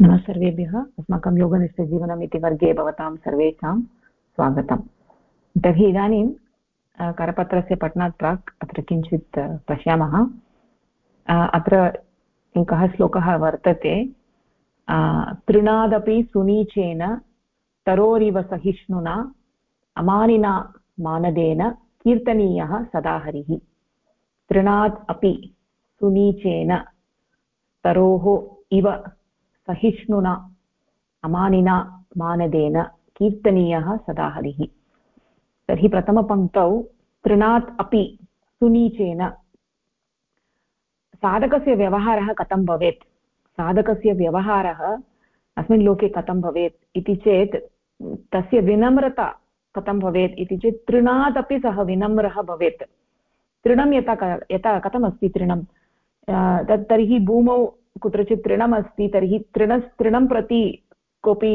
नमः सर्वेभ्यः अस्माकं योगनिष्ठजीवनम् इति वर्गे भवतां सर्वेषां स्वागतम्। तर्हि इदानीं करपत्रस्य पठनात् प्राक् अत्र किञ्चित् पश्यामः। अत्र एकः श्लोकः वर्तते तृणादपि सुनीचेन तरोरिव सहिष्णुना, अमानिना मानदेन कीर्तनीयः सदा हरिः। तृणात् अपि सुनीचेन तरोः इव सहिष्णुना अमानिना मानदेन कीर्तनीयः सदा हरिः तर्हि प्रथमपङ्क्तौ तृणात् अपि सुनीचेन साधकस्य व्यवहारः कथं भवेत् साधकस्य व्यवहारः अस्मिन् लोके कथं भवेत् इति चेत् तस्य विनम्रता कथं भवेत् इति चेत् तृणादपि सः विनम्रः भवेत् तृणं यथा यथा कथमस्ति तृणं तत् तर्हि भूमौ कुत्रचित् तृणमस्ति, तर्हि तृण तृणं प्रति कोऽपि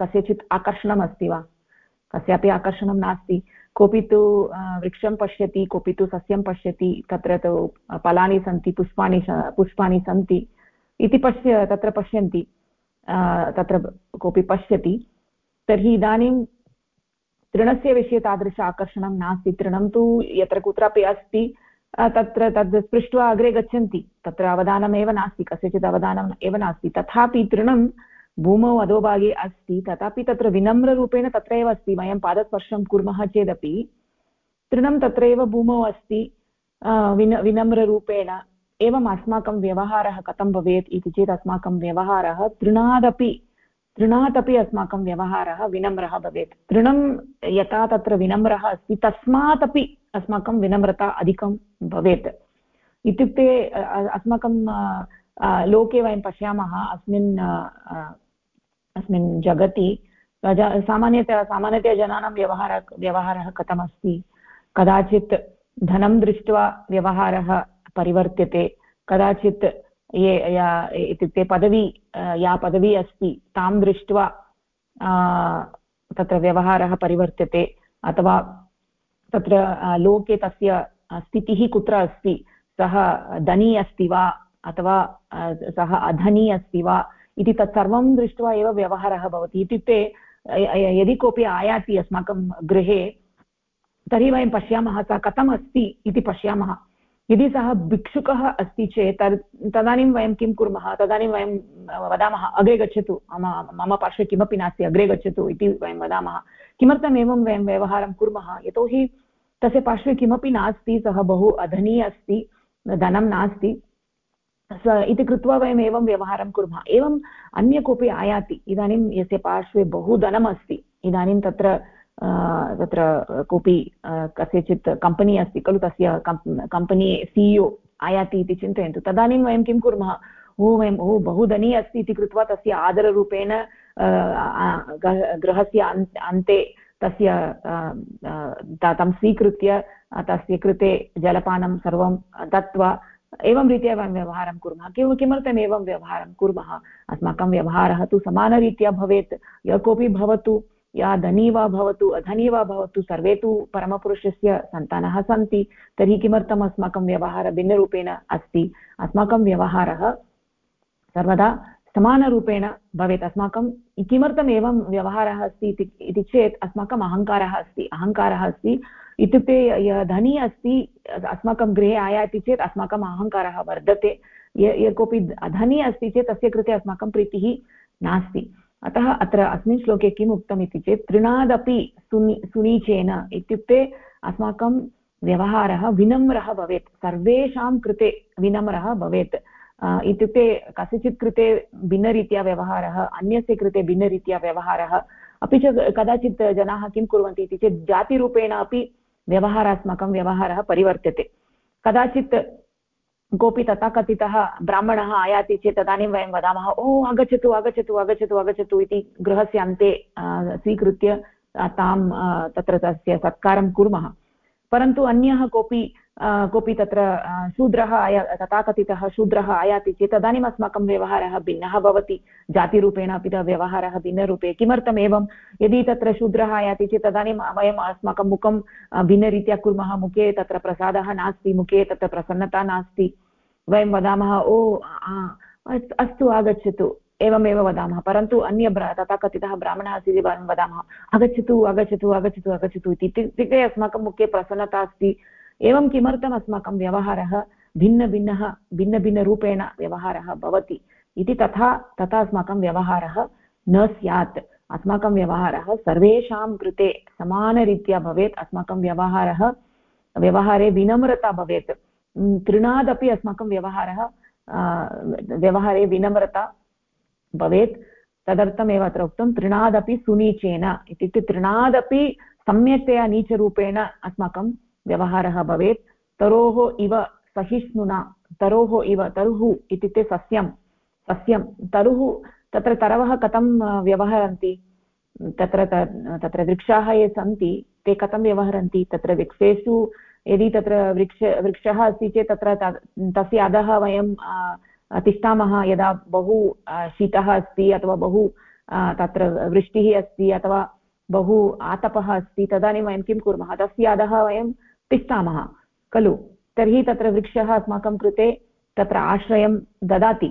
कस्यचित् आकर्षणम् अस्ति वा? कस्यापि आकर्षणं नास्ति। कोऽपि तु वृक्षं पश्यति, कोऽपि तु सस्यं पश्यति, तत्र तु फलानि सन्ति, पुष्पाणि पुष्पाणि सन्ति इति पश्य, तत्र पश्यन्ति। तत्र कोऽपि पश्यति। तर्हि इदानीं तृणस्य विषये तादृश आकर्षणं नास्ति। तृणं तु यत्र कुत्रापि अस्ति तत्र तद् स्पृष्ट्वा अग्रे गच्छन्ति। तत्र अवधानमेव नास्ति कस्यचित् अवधानम् एव नास्ति। तथापि तृणं भूमौ अधोभागे अस्ति, तथापि तत्र विनम्ररूपेण तत्रैव अस्ति। वयं पादस्पर्शं कुर्मः चेदपि तृणं तत्रैव भूमौ अस्ति विन, विनम्ररूपेण। एवम् अस्माकं व्यवहारः कथं भवेत् इति चेत् अस्माकं व्यवहारः तृणादपि तृणादपि अस्माकं व्यवहारः विनम्रः भवेत्। तृणं यथा तत्र विनम्रः अस्ति, तस्मात् अपि अस्माकं विनम्रता अधिकं भवेत्। इत्युक्ते अस्माकं लोके वयं पश्यामः, अस्मिन् अस्मिन् जगति सामान्यतया सामान्यतया जनानां व्यवहारः व्यवहारः कथमस्ति? कदाचित् धनं दृष्ट्वा व्यवहारः परिवर्त्यते, कदाचित् ये, या, इत्युक्ते पदवी या पदवी अस्ति, तां दृष्ट्वा तत्र व्यवहारः परिवर्त्यते, अथवा तत्र लोके तस्य स्थितिः कुत्र अस्ति, सः धनी अस्ति वा, अथवा सः अधनी अस्ति वा, इति तत्सर्वं दृष्ट्वा एव व्यवहारः भवति। इत्युक्ते यदि कोऽपि आयाति अस्माकं गृहे, तर्हि वयं पश्यामः सः कथम् अस्ति इति पश्यामः। यदि सः भिक्षुकः अस्ति चेत्, तद्, तदानीं वयं किं कुर्मः? तदानीं वयं वदामः, अग्रे गच्छतु। मम मम पार्श्वे किमपि नास्ति, अग्रे गच्छतु इति वयं वदामः। किमर्थम् एवं वयं व्यवहारं कुर्मः? यतोहि तस्य पार्श्वे किमपि नास्ति, सः बहु अधनी अस्ति, धनं नास्ति, स इति कृत्वा वयम् एवं व्यवहारं कुर्मः। एवम् अन्य कोऽपि आयाति। इदानीं यस्य पार्श्वे बहु धनमस्ति, इदानीं तत्र तत्र कोऽपि कस्यचित् कंपनी अस्ति खलु तस्य कंपनी सिइओ आयाति इति चिन्तयन्तु। तदानीं वयं किं कुर्मः? ओ वयम् ओ बहु धनी अस्ति इति कृत्वा तस्य आदररूपेण गृहस्य अन्ते तस्य तं स्वीकृत्य तस्य कृते जलपानं सर्वं दत्त्वा, एवं रीत्या वयं व्यवहारं कुर्मः। किं, किमर्थम् एवं व्यवहारं कुर्मः? अस्माकं व्यवहारः तु समानरीत्या भवेत्। यः कोऽपि भवतु या धनी वा भवतु अधनी वा भवतु, सर्वे तु परमपुरुषस्य सन्तानः सन्ति, तर्हि किमर्थम् अस्माकं व्यवहारः भिन्नरूपेण अस्ति? अस्माकं व्यवहारः सर्वदा समानरूपेण भवेत्। अस्माकं किमर्थम् एवं व्यवहारः अस्ति इति चेत् अस्माकम् अहङ्कारः अस्ति अहङ्कारः अस्ति। इत्युक्ते यः धनी अस्ति, अस्माकं गृहे आयाति चेत् अस्माकम् अहङ्कारः वर्धते। यः कोऽपि धनी अस्ति चेत् तस्य कृते अस्माकं प्रीतिः नास्ति। अतः अत्र अस्मिन् श्लोके किम् उक्तम् इति चेत्, तृणादपि सुनि, सुनीचेन इत्युक्ते अस्माकं व्यवहारः विनम्रः भवेत्, सर्वेषां कृते विनम्रः भवेत्। इत्युक्ते कस्यचित् कृते भिन्नरीत्या व्यवहारः, अन्यस्य कृते भिन्नरीत्या व्यवहारः, अपि च कदाचित् जनाः किं कुर्वन्ति इति चेत्, जातिरूपेण अपि व्यवहारात्मकं व्यवहारः परिवर्त्यते। कदाचित् कोऽपि तथाकथितः ब्राह्मणः आयाति चेत् तदानीं वयं वदामः, ओ, आगच्छतु आगच्छतु आगच्छतु आगच्छतु इति गृहस्य अन्ते स्वीकृत्य तां तत्र तस्य सत्कारं कुर्मः। परन्तु अन्यः कोऽपि कोऽपि तत्र शूद्रः आया, तथाकथितः शूद्रः आयाति चेत् तदानीम् अस्माकं व्यवहारः भिन्नः भवति। जातिरूपेण अपि व्यवहारः भिन्नरूपे। किमर्थम् एवं यदि तत्र शूद्रः आयाति चेत् तदानीं वयम् अस्माकं मुखं भिन्नरीत्या कुर्मः। मुखे तत्र प्रसादः नास्ति, मुखे तत्र प्रसन्नता नास्ति। वयं वदामः, ओ अस्तु आगच्छतु। एवमेव वदामः। परन्तु अन्य तथा कथितः ब्राह्मणः अस्ति इति वयं वदामः, आगच्छतु आगच्छतु आगच्छतु आगच्छतु इति। इत्युक्ते अस्माकं मुखे प्रसन्नता अस्ति। एवं किमर्थम् अस्माकं व्यवहारः भिन्नभिन्नः, भिन्नभिन्नरूपेण व्यवहारः भवति इति तथा तथा अस्माकं व्यवहारः न स्यात्। अस्माकं व्यवहारः सर्वेषां कृते समानरीत्या भवेत्। अस्माकं व्यवहारः, व्यवहारे विनम्रता भवेत्। तृणादपि अस्माकं व्यवहारः व्यवहारे विनम्रता भवेत्। तदर्थमेव अत्र उक्तं तृणादपि सुनीचेन। इत्युक्ते तृणादपि सम्यक्तया नीचरूपेण अस्माकं व्यवहारः भवेत्। तरोः इव सहिष्णुना, तरोः इव तरुः इत्युक्ते सस्यं सस्यं। तरुः तत्र तरवः कथं व्यवहरन्ति? तत्र तत्र वृक्षाः ये सन्ति, ते कथं व्यवहरन्ति? तत्र वृक्षेषु यदि तत्र वृक्ष, वृक्षः अस्ति चेत् तत्र तस्य अधः वयं तिष्ठामः। यदा बहु शीतः अस्ति अथवा बहु तत्र वृष्टिः अस्ति अथवा बहु आतपः अस्ति, तदानीं वयं किं कुर्मः? तस्य अधः वयं तिष्ठामः। खलु? तर्हि तत्र वृक्षः अस्माकं कृते तत्र आश्रयं ददाति।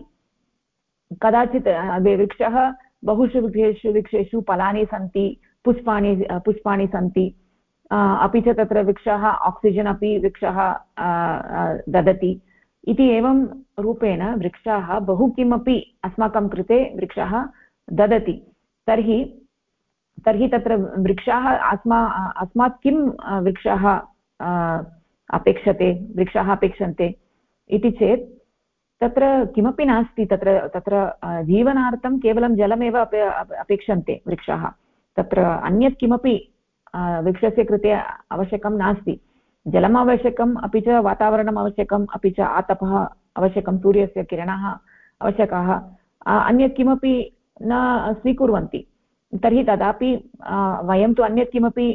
कदाचित् वृक्षः बहुषु वृक्षेषु वृक्षेषु फलानि सन्ति, पुष्पाणि पुष्पाणि सन्ति। अपि च तत्र वृक्षः, आक्सिजन् अपि वृक्षः ददति। इति एवं रूपेण वृक्षाः बहु किमपि अस्माकं कृते वृक्षः ददति। तर्हि तर्हि तत्र वृक्षाः अस्मा अस्मात् किं वृक्षाः अपेक्षते, वृक्षाः अपेक्षन्ते इति चेत् तत्र किमपि नास्ति, तत्र तत्र जीवनार्थं केवलं जलमेव अपेक्षन्ते वृक्षाः। तत्र अन्यत् किमपि वृक्षस्य कृते आवश्यकं नास्ति। जलम् आवश्यकम्, अपि च वातावरणम् आवश्यकम्, अपि च आतपः आवश्यकं, सूर्यस्य किरणाः आवश्यकाः। अन्यत् किमपि न स्वीकुर्वन्ति। तर्हि तदापि वयं तु अन्यत् किमपि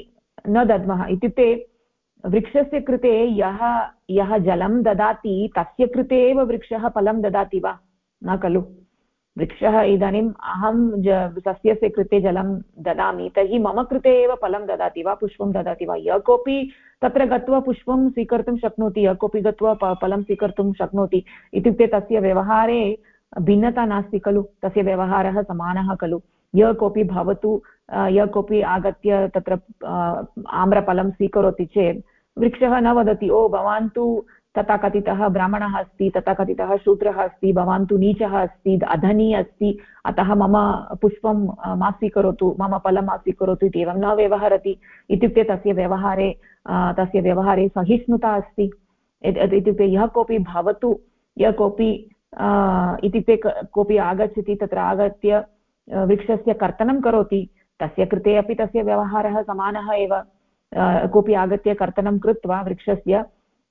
न दद्मः। इत्युक्ते वृक्षस्य कृते यः यः जलं ददाति, तस्य कृते एव वृक्षः फलं ददाति वा? न खलु। वृक्षः इदानीम् अहं सस्यस्य कृते जलं ददामि, तर्हि मम कृते एव फलं ददाति वा, पुष्पं ददाति वा? यः कोऽपि तत्र गत्वा पुष्पं स्वीकर्तुं शक्नोति, यः कोऽपि गत्वा फलं स्वीकर्तुं शक्नोति, इत्युक्ते तस्य व्यवहारे भिन्नता नास्ति खलु, तस्य व्यवहारः समानः खलु। यः कोऽपि भवतु यः कोऽपि आगत्य तत्र आम्रफलं स्वीकरोति चेत् वृक्षः न वदति, ओ भवान् तु तथा कथितः ब्राह्मणः अस्ति तथा कथितः शूद्रः अस्ति, भवान् तु नीचः अस्ति, अधनी अस्ति, अतः मम पुष्पं मा स्वीकरोतु, मम फलं मा स्वीकरोतु इति एवं न व्यवहरति। इत्युक्ते तस्य व्यवहारे तस्य व्यवहारे सहिष्णुता अस्ति। इत्युक्ते यः कोऽपि भवतु, यः कोऽपि इत्युक्ते कोऽपि आगच्छति, तत्र आगत्य वृक्षस्य कर्तनं करोति, तस्य कृते अपि तस्य व्यवहारः समानः एव। कोऽपि आगत्य कर्तनं कृत्वा वृक्षस्य,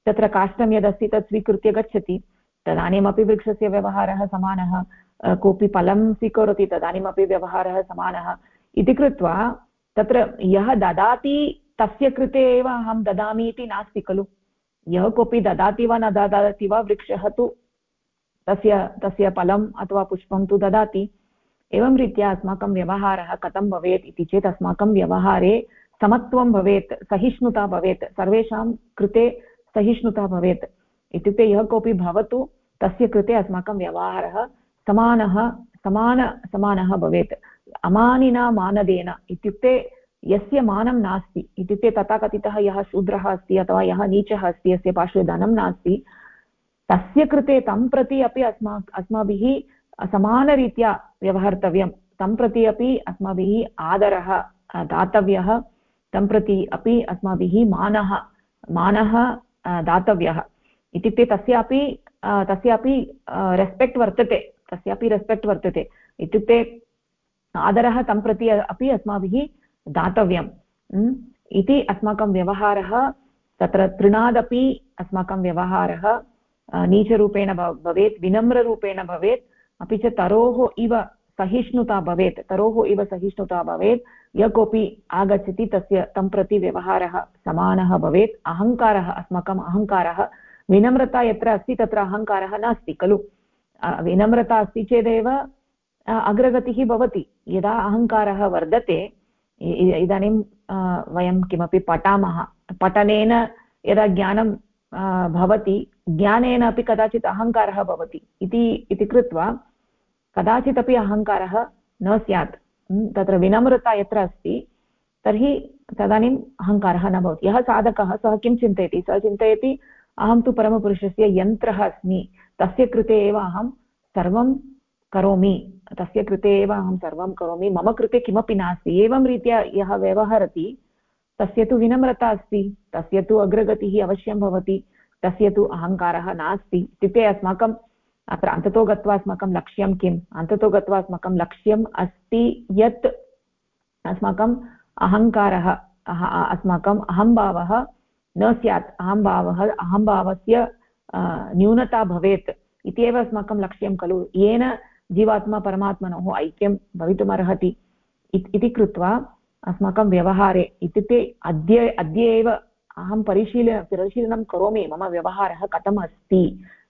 तत्र काष्ठं यदस्ति तत् स्वीकृत्य गच्छति। तदानीमपि वृक्षस्य व्यवहारः समानः। कोऽपि फलं स्वीकरोति तदानीमपि व्यवहारः समानः। इति कृत्वा तत्र यः ददाति, तस्य कृते एव अहं ददामि इति नास्ति खलु। यः कोऽपि ददाति वा न ददाति वा वृक्षः तु तस्य तस्य फलम् अथवा पुष्पं तु ददाति। एवं रीत्या अस्माकं व्यवहारः कथं भवेत् इति चेत् अस्माकं व्यवहारे समत्वं भवेत्, सहिष्णुता भवेत्, सर्वेषां कृते सहिष्णुता भवेत्। इत्युक्ते यः कोऽपि भवतु, तस्य कृते अस्माकं व्यवहारः समानः, समान, समानः भवेत्। अमानिना मानदेन, इत्युक्ते यस्य मानं नास्ति, इत्युक्ते तथा कथितः यः शूद्रः अस्ति अथवा यः नीचः अस्ति, यस्य पार्श्वे धनं नास्ति, तस्य कृते तं प्रति अपि अस्मा, अस्माभिः समानरीत्या व्यवहर्तव्यं। तं प्रति अपि अस्माभिः आदरः, दातव्यः। तं प्रति अपि अस्माभिः मानः मानः दातव्यः। इत्युक्ते तस्यापि तस्यापि रेस्पेक्ट् वर्तते, तस्यापि रेस्पेक्ट् वर्तते। इत्युक्ते आदरः तं प्रति अपि अस्माभिः दातव्यम्। इति अस्माकं व्यवहारः, तत्र तृणादपि अस्माकं व्यवहारः नीचरूपेण भवेत्, विनम्ररूपेण भवेत्, अपि च तरोः इव सहिष्णुता भवेत्। तरोः इव सहिष्णुता भवेत्। यः कोऽपि आगच्छति, तस्य तं प्रति व्यवहारः समानः भवेत्। अहङ्कारः अस्माकम् अहङ्कारः। विनम्रता यत्र अस्ति, तत्र अहङ्कारः नास्ति, खलु? विनम्रता अस्ति चेदेव अग्रगतिः भवति। यदा अहङ्कारः वर्धते इदानीं वयं किमपि पठामः। पठनेन यदा ज्ञानं भवति, ज्ञानेन अपि कदाचित् अहङ्कारः भवति। इति कृत्वा कदाचित् अपि अहङ्कारः न स्यात्। तत्र विनम्रता यत्र अस्ति, तर्हि तदानीम् अहङ्कारः न भवति। यः साधकः, सः किं चिन्तयति? सः चिन्तयति, अहं तु परमपुरुषस्य यन्त्रः अस्मि। तस्य कृते एव अहं सर्वं करोमि। तस्य कृते एव अहं सर्वं करोमि। मम कृते किमपि नास्ति। एवं रीत्या यः व्यवहरति, तस्य तु विनम्रता अस्ति। तस्य तु अग्रगतिः अवश्यं भवति। तस्य तु अहङ्कारः नास्ति। इत्युक्ते अस्माकम् अत्र अन्ततो गत्वा अस्माकं लक्ष्यं किम्? अन्ततो गत्वा अस्माकं लक्ष्यम् अस्ति यत् अस्माकम् अहङ्कारः अस्माकम् अहम्भावः न स्यात्। अहम्भावः अहम्भावस्य न्यूनता भवेत् इत्येव अस्माकं लक्ष्यं खलु। येन जीवात्मा परमात्मनोः ऐक्यं भवितुमर्हति इति कृत्वा अस्माकं व्यवहारे इत्युक्ते अद्य अद्य एव अहं परिशील, परिशीलनं करोमि, मम व्यवहारः कथम् अस्ति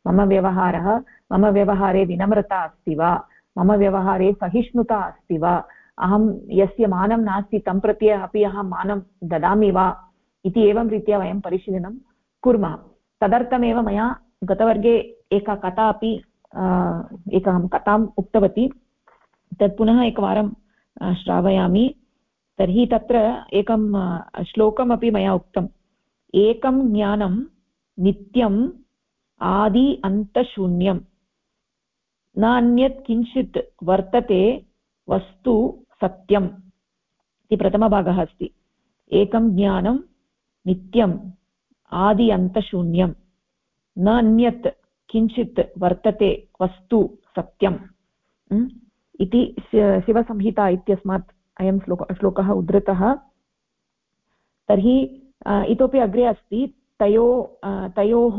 मम व्यवहारः, मम व्यवहारे विनम्रता अस्ति वा? मम व्यवहारे सहिष्णुता अस्ति वा? अहं यस्य मानं नास्ति तं प्रति अपि अहं मानं ददामि वा? इति एवं रीत्या वयं परिशीलनं कुर्मः। तदर्थमेव मया गतवर्गे एका कथा अपि एकां कथाम् उक्तवती। तत् पुनः एकवारं श्रावयामि। तर्हि तत्र एकं श्लोकमपि मया उक्तम्। एकं ज्ञानं नित्यम् आदि अन्तशून्यं न अन्यत् किञ्चित् वर्तते वस्तु सत्यम् इति प्रथमभागः अस्ति। एकं ज्ञानं नित्यम्, आदि अन्तशून्यं न अन्यत् किञ्चित् वर्तते वस्तु सत्यम्। इति शिवसंहिता इत्यस्मात् अयं श्लोक, श्लोकः उद्धृतः। तर्हि इतोपि अग्रे अस्ति, तयो तयोः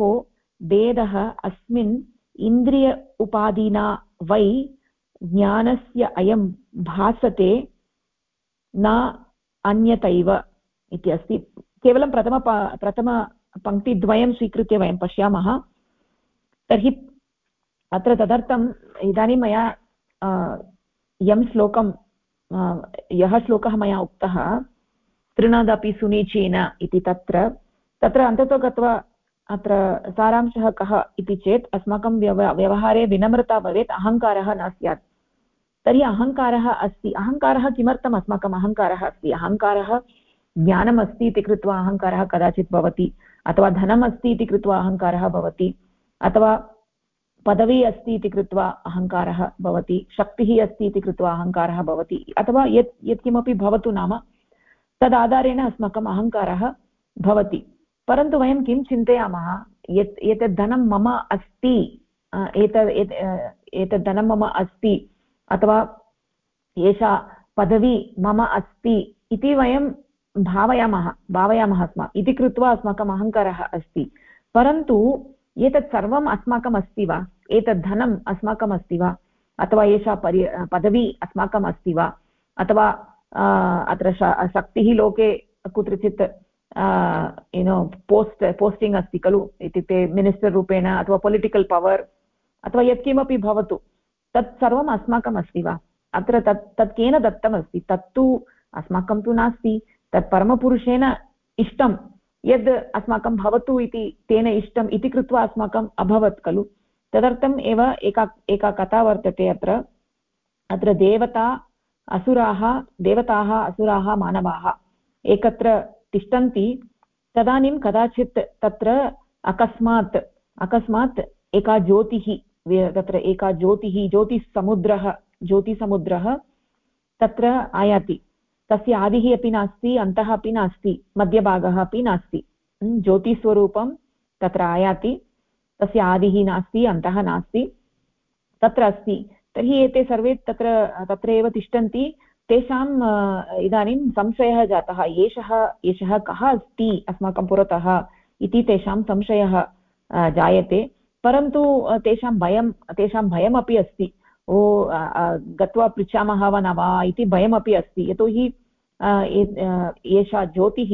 भेदः अस्मिन् इन्द्रिय उपाधिना वै ज्ञानस्य अयं भासते न अन्यतैव इति अस्ति केवलं प्रथम प्रथमपङ्क्तिद्वयं स्वीकृत्य वयं पश्यामः। तर्हि अत्र तदर्थम् इदानीं मया यं श्लोकं यः श्लोकः मया उक्तः, तृणदपि सुनिचीन इति तत्र। तत्र अन्ततो गत्वा अत्र सारांशः कः इति चेत्, अस्माकं व्यव, व्यवहारे विनम्रता भवेत्, अहङ्कारः न स्यात्। तर्हि अहङ्कारः अस्ति। अहङ्कारः किमर्थम् अस्माकम् अहङ्कारः अस्ति? अहङ्कारः ज्ञानम् अस्ति इति कृत्वा अहङ्कारः कदाचित् भवति, अथवा धनम् अस्ति इति कृत्वा अहङ्कारः भवति, अथवा पदवी अस्ति इति कृत्वा अहङ्कारः भवति, शक्तिः अस्ति इति कृत्वा अहङ्कारः भवति, अथवा यत्, यत्किमपि भवतु नाम, तदाधारेण अस्माकम् अहङ्कारः भवति। परन्तु वयं किं चिन्तयामः? यत् एतद् धनं मम अस्ति एतद् एतद् धनं मम अस्ति, अथवा एषा पदवी मम अस्ति इति वयं भावयामः भावयामः स्म, इति कृत्वा अस्माकम् अहङ्कारः अस्ति। परन्तु एतत् सर्वम् अस्माकम् अस्ति वा? एतद् धनम् अस्माकम् अस्ति वा? अथवा एषा परि पदवी अस्माकम् अस्ति वा? अथवा अत्र शक्तिः लोके कुत्रचित् युनो पोस्ट् पोस्टिङ्ग् अस्ति खलु इत्युक्ते मिनिस्टर् रूपेण अथवा पोलिटिकल् पवर् अथवा यत्किमपि भवतु तत् सर्वम् अस्माकम् अस्ति वा अत्र तत् तत् केन दत्तमस्ति तत्तु अस्माकं तु नास्ति तत् परमपुरुषेण इष्टं यद् अस्माकं भवतु इति तेन इष्टम् इति कृत्वा अस्माकम् अभवत् खलु तदर्थम् एव एका एका कथा वर्तते अत्र अत्र देवता असुराः देवताः असुराः मानवाः एकत्र तिष्ठन्ति तदानीं कदाचित् तत्र अकस्मात् अकस्मात् एका ज्योतिः तत्र एका ज्योतिः, ज्योतिसमुद्रः ज्योतिसमुद्रः तत्र आयाति। तस्य आदिः अपि नास्ति, अन्तः अपि नास्ति, मध्यभागः अपि नास्ति। ज्योतिस्वरूपं तत्र आयाति। तस्य आदिः नास्ति, अन्तः नास्ति। तत्र अस्ति। तर्हि एते सर्वे तत्र तत्र एव तिष्ठन्ति। तेषाम् इदानीं संशयः जातः, एषः एषः कः अस्ति, अस्माकं पुरतः इति तेषां संशयः जायते। परन्तु तेषां भयं, तेषां भयमपि अस्ति। ओ गत्वा पृच्छामः वा न वा इति भयमपि अस्ति। यतोहि एषा ज्योतिः,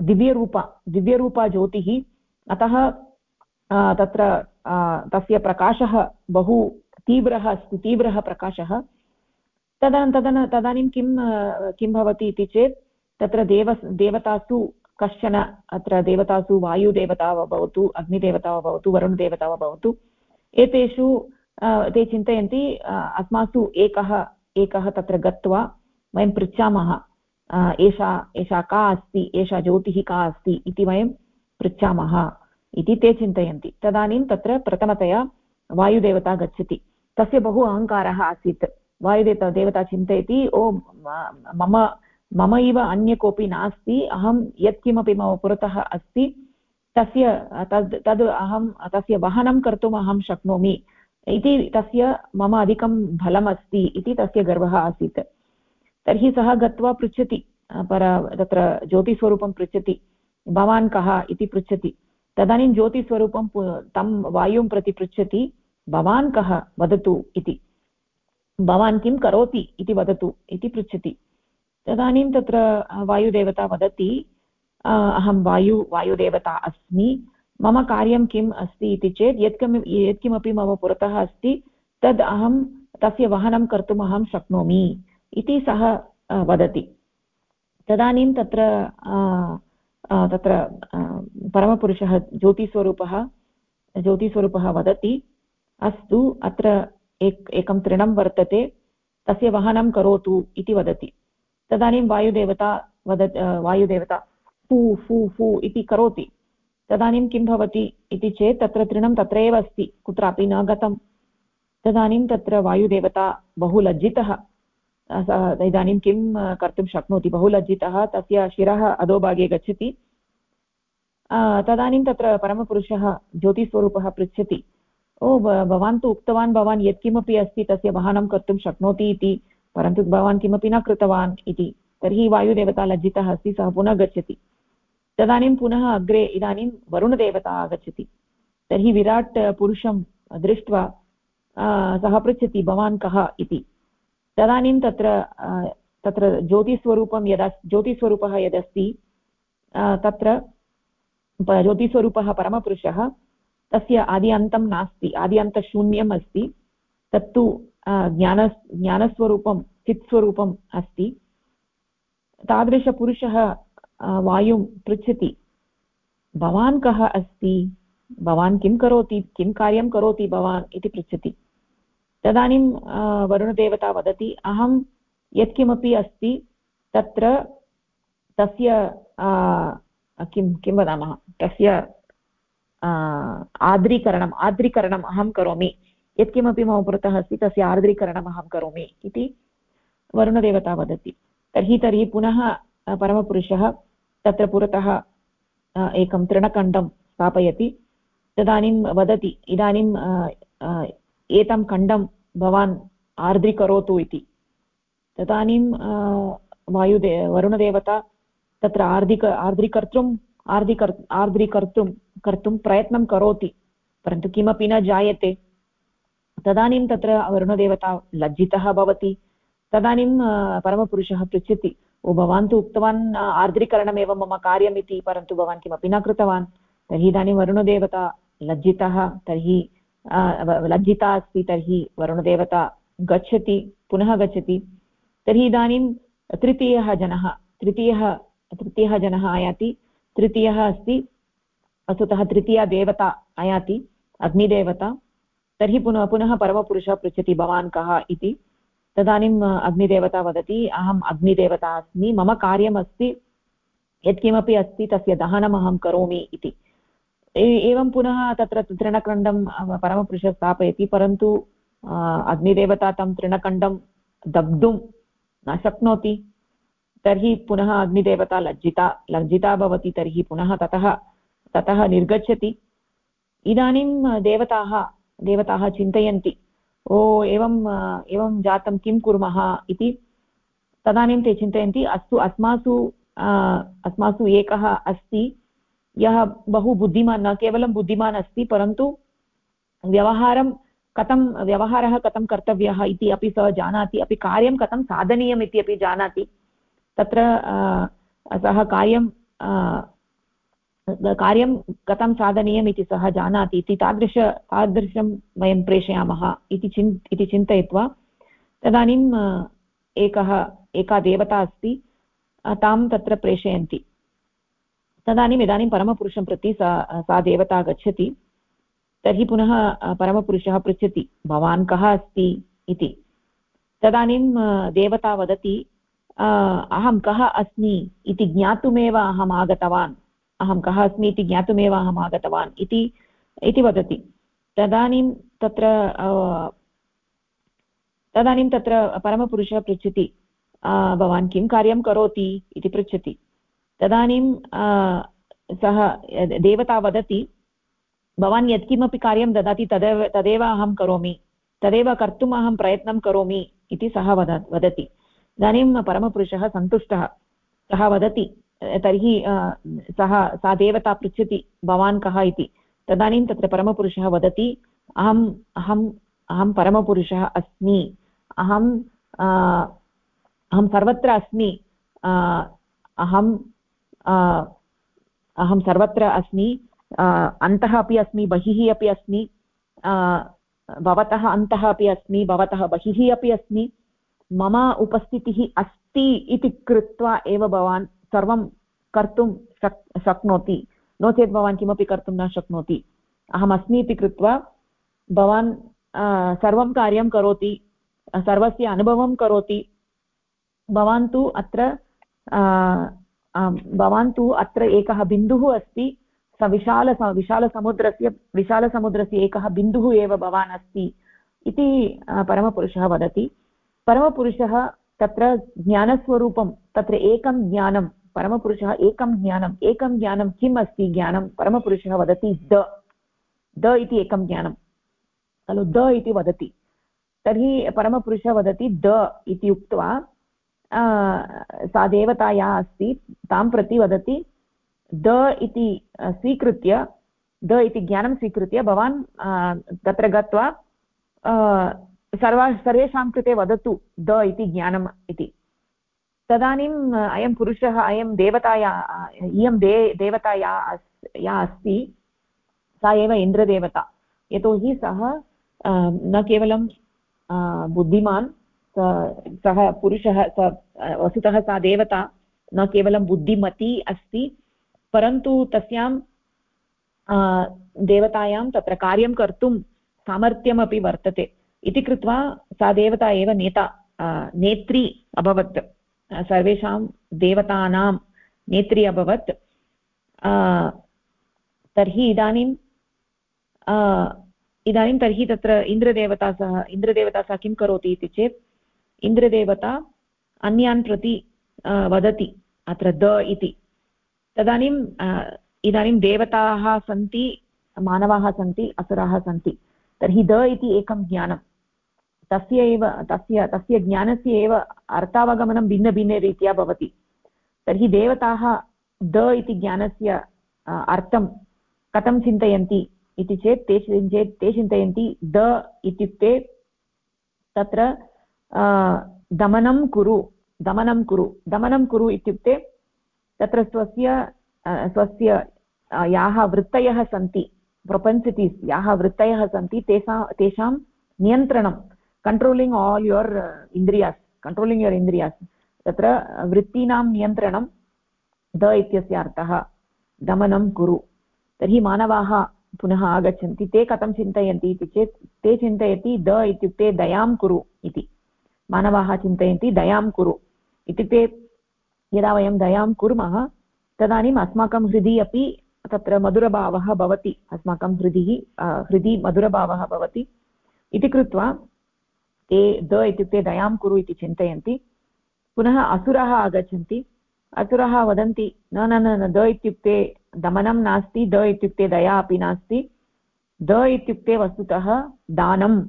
दिव्यरूपा दिव्यरूपा ज्योतिः, अतः तत्र तस्य प्रकाशः बहु तीव्रः अस्ति, तीव्रः प्रकाशः। तदा तदन, तदानीं किं किं भवति इति चेत्, तत्र देव, देवतासु कश्चन, अत्र देवतासु वायुदेवता वा भवतु, अग्निदेवता वा भवतु, वरुणदेवता वा भवतु, एतेषु ते चिन्तयन्ति अस्मासु एकः एकः तत्र गत्वा वयं पृच्छामः एषा एषा का अस्ति, एषा ज्योतिः का अस्ति इति वयं पृच्छामः इति ते चिन्तयन्ति। तदानीं तत्र प्रथमतया वायुदेवता गच्छति। तस्य बहु अहङ्कारः आसीत्। वायुदेवता देवता चिन्तयति ओ मम मम इव अन्य कोऽपि नास्ति, अहं यत्किमपि मम पुरतः अस्ति, तस्य, तद् तद् अहं, तस्य वहनं कर्तुम् अहं शक्नोमि, इति तस्य मम अधिकं बलमस्ति इति तस्य गर्वः आसीत्। तर्हि सः गत्वा पृच्छति, पर तत्र ज्योतिस्वरूपं पृच्छति, भवान् कः इति पृच्छति। तदानीं ज्योतिस्वरूपं तं वायुं प्रति पृच्छति, भवान् कः वदतु इति। भवान् किं करोति इति वदतु इति पृच्छति। तदानीं तत्र वायुदेवता वदति अहं वायु, वायुदेवता अस्मि, मम कार्यं किम् अस्ति इति चेत् यत्कमि यत्किमपि मम पुरतः अस्ति, तद् अहं, तस्य वहनं कर्तुम् अहं शक्नोमि इति सः वदति। तदानीं तत्र तत्र परमपुरुषः ज्योतिस्वरूपः ज्योतिस्वरूपः वदति, अस्तु, अत्र एक, एकं तृणं वर्तते, तस्य वहनं करोतु इति वदति। तदानीं वायुदेवता वद वायुदेवता फू फू फू इति करोति। तदानीं किं भवति इति चेत् तत्र तृणं तत्रैव अस्ति, कुत्रापि न गतं तदानीं तत्र वायुदेवता बहु लज्जितः इदानीं किं कर्तुं शक्नोति? बहु लज्जितः तस्य शिरः अधोभागे गच्छति। तदानीं तत्र परमपुरुषः ज्योतिस्वरूपः पृच्छति। ओ भवान् तु उक्तवान्, भवान् यत्किमपि अस्ति तस्य वहनं कर्तुं शक्नोति इति, परन्तु भवान् किमपि न कृतवान् इति। तर्हि वायुदेवता लज्जितः अस्ति, सः पुनः गच्छति। तदानीं पुनः अग्रे, इदानीं वरुणदेवता आगच्छति। तर्हि विराट् पुरुषं दृष्ट्वा सः पृच्छति, भवान् कः इति। तदानीं तत्र तत्र ज्योतिस्वरूपं यदा, ज्योतिस्वरूपः यदस्ति तत्र ज्योतिस्वरूपः परमपुरुषः तस्य आदि अन्तं नास्ति आदि अन्तशून्यम् अस्ति, तत्तु ज्ञान, ज्ञानस्वरूपं, चित्स्वरूपम् अस्ति। तादृशपुरुषः वायुं पृच्छति, भवान् कः अस्ति? भवान् किं करोति? किं कार्यं करोति भवान्? इति पृच्छति। तदानीं वरुणदेवता वदति, अहं यत्किमपि अस्ति, तत्र तस्य किं किं वदामः? तस्य आद्रीकरणम् आद्रीकरणम् अहं करोमि यत्किमपि मम पुरतः अस्ति तस्य आर्द्रीकरणम् अहं करोमि इति वरुणदेवता वदति तर्हि तर्हि पुनः परमपुरुषः तत्र पुरतः एकं तृणखण्डं स्थापयति तदानीं वदति इदानीं एतं खण्डं भवान् आर्द्रीकरोतु इति तदानीं वायुदे वरुणदेवता तत्र आर्द्रीक आर्द्रीकर्तुम् आर्द्रीकर् आर्द्रीकर्तुं कर्तुं प्रयत्नं करोति, परन्तु किमपि न जायते। तदानीं तत्र वरुणदेवता लज्जितः भवति। तदानीं परमपुरुषः पृच्छति, ओ, भवान् तु उक्तवान् आर्द्रीकरणमेव मम कार्यम् इति परन्तु भवान् किमपि न कृतवान्। तर्हि इदानीं वरुणदेवता लज्जितः, तर्हि लज्जिता अस्ति, तर्हि वरुणदेवता गच्छति, पुनः गच्छति। तर्हि इदानीं तृतीयः जनः, तृतीयः तृतीयः जनः आयाति, तृतीयः अस्ति वस्तुतः तृतीया देवता आयाति, अग्निदेवता। तर्हि पुनः पुनः परमपुरुषः पृच्छति, भवान् कः इति। तदानीम् अग्निदेवता वदति, अहम् अग्निदेवता अस्मि, मम कार्यमस्ति, यत्किमपि अस्ति, तस्य दहनम् अहं करोमि इति। एवं पुनः तत्र तृणखण्डं परमपुरुषः स्थापयति, परन्तु अग्निदेवता तं तृणखण्डं दग्धुं न शक्नोति। तर्हि पुनः अग्निदेवता लज्जिता लज्जिता भवति, तर्हि पुनः ततः ततः निर्गच्छति। इदानीं देवताः देवताः चिन्तयन्ति, ओ, एवं एवं जातं किं कुर्मः इति। तदानीं ते चिन्तयन्ति, अस्तु, अस्मासु अस्मासु एकः अस्ति। यः बहु बुद्धिमान्, न केवलं बुद्धिमान् अस्ति, परन्तु व्यवहारं कथं, व्यवहारः कथं कर्तव्यः इति अपि सः जानाति, अपि कार्यं कथं साधनीयम् इति अपि जानाति। तत्र सः कार्यं कार्यं कथं साधनीयम् इति सः जानाति इति तादृश, तादृशं वयं प्रेषयामः इति चिन्, इति चिन्तयित्वा तदानीम् एकः, एका देवता अस्ति तां तत्र प्रेषयन्ति। तदानीम् इदानीं परमपुरुषं प्रति सा सा देवता गच्छति, तर्हि पुनः परमपुरुषः पृच्छति, भवान् कः अस्ति इति। तदानीं देवता वदति अहं कः अस्मि इति ज्ञातुमेव अहम् आगतवान्। अहं कः अस्मि इति ज्ञातुमेव अहम् आगतवान् इति इति वदति। तदानीं तत्र तदानीं तत्र परमपुरुषः पृच्छति भवान् किं कार्यं करोति इति पृच्छति। तदानीं सः देवता वदति, भवान् यत्किमपि कार्यं ददाति तदेव तदेव अहं करोमि, तदेव कर्तुम् अहं प्रयत्नं करोमि इति सः वद, वदति। इदानीं परमपुरुषः सन्तुष्टः। सः वदति तर्हि सः, सा देवता पृच्छति, भवान् कः इति। तदानीं तत्र परमपुरुषः वदति, अहम् अहम्, अहं परमपुरुषः अस्मि। अहं अहं सर्वत्र अस्मि। अहं अहं सर्वत्र अस्मि। अन्तः अपि अस्मि, बहिः अपि अस्मि। भवतः अन्तः अपि अस्मि, भवतः बहिः अपि अस्मि। मम उपस्थितिः अस्ति इति कृत्वा एव भवान् सर्वं कर्तुं शक्, शक्नोति। नो चेत् भवान् किमपि कर्तुं न शक्नोति। अहम् अस्मि इति कृत्वा भवान् सर्वं कार्यं करोति, सर्वस्य अनुभवं करोति। भवान् तु अत्र भवान् तु अत्र एकः बिन्दुः अस्ति। स विशाल विशालसमुद्रस्य विशालसमुद्रस्य एकः बिन्दुः एव भवान् अस्ति इति परमपुरुषः वदति। परमपुरुषः तत्र ज्ञानस्वरूपं, तत्र एकं ज्ञानं परमपुरुषः एकं ज्ञानम्, एकं ज्ञानं किम् अस्ति ज्ञानं? परमपुरुषः वदति द। द इति एकं ज्ञानं। खलु द इति वदति। तर्हि परमपुरुषः वदति द इति उक्त्वा सा देवता या अस्ति, तां प्रति वदति द इति स्वीकृत्य, द इति ज्ञानं स्वीकृत्य भवान् तत्र गत्वा सर्वा, सर्वेषां कृते वदतु द इति ज्ञानम् इति। तदानीम् अयं पुरुषः, अयं देवताया इयं दे, देवता या या अस्ति, सा एव इन्द्रदेवता। यतोहि सः न केवलं बुद्धिमान्, सः पुरुषः, स वस्तुतः सा देवता, न केवलं बुद्धिमती अस्ति, परन्तु तस्यां देवतायां तत्र कार्यं कर्तुं सामर्थ्यमपि वर्तते। इति कृत्वा सा देवता एव नेता नेत्री अभवत्। सर्वेषां देवतानां नेत्री अभवत्। तर्हि इदानीं इदानीं तर्हि तत्र इन्द्रदेवता सह इन्द्रदेवता सह किं करोति इति चेत्, इन्द्रदेवता अन्यान् प्रति वदति अत्र द इति। तदानीम् इदानीं देवताः सन्ति, मानवाः सन्ति, असुराः सन्ति। तर्हि द इति एकं ज्ञानं तस्य एव, तस्य तस्य ज्ञानस्य एव अर्थावगमनं भिन्नभिन्नरीत्या भवति। तर्हि देवताः द इति ज्ञानस्य अर्थं कथं चिन्तयन्ति इति चेत् ते चेत् ते चिन्तयन्ति द इत्युक्ते तत्र दमनं कुरु दमनं कुरु दमनं कुरु इत्युक्ते तत्र स्वस्य स्वस्य याः वृत्तयः सन्ति प्रपञ्चिटीस् याः वृत्तयः सन्ति तेषां तेषां नियन्त्रणं। कण्ट्रोलिङ्ग् आल् युवर् इन्द्रियास् कण्ट्रोलिङ्ग् युवर् इन्द्रियास् तत्र वृत्तीनां नियन्त्रणं द इत्यस्य अर्थः, दमनं कुरु। तर्हि मानवाः पुनः आगच्छन्ति, ते कथं चिन्तयन्ति इति चेत्, ते चिन्तयति द इत्युक्ते दयां कुरु इति। मानवाः चिन्तयन्ति दयां कुरु। इत्युक्ते यदा वयं दयां कुर्मः, तदानीम् अस्माकं हृदि अपि तत्र मधुरभावः भवति। अस्माकं हृदि हृदि मधुरभावः भवति। इति कृत्वा ते द इत्युक्ते दयां कुरु इति चिन्तयन्ति। पुनः असुराः आगच्छन्ति। असुराः वदन्ति, न न न द इत्युक्ते दमनं नास्ति, द इत्युक्ते दया अपि नास्ति। द इत्युक्ते वस्तुतः दानम्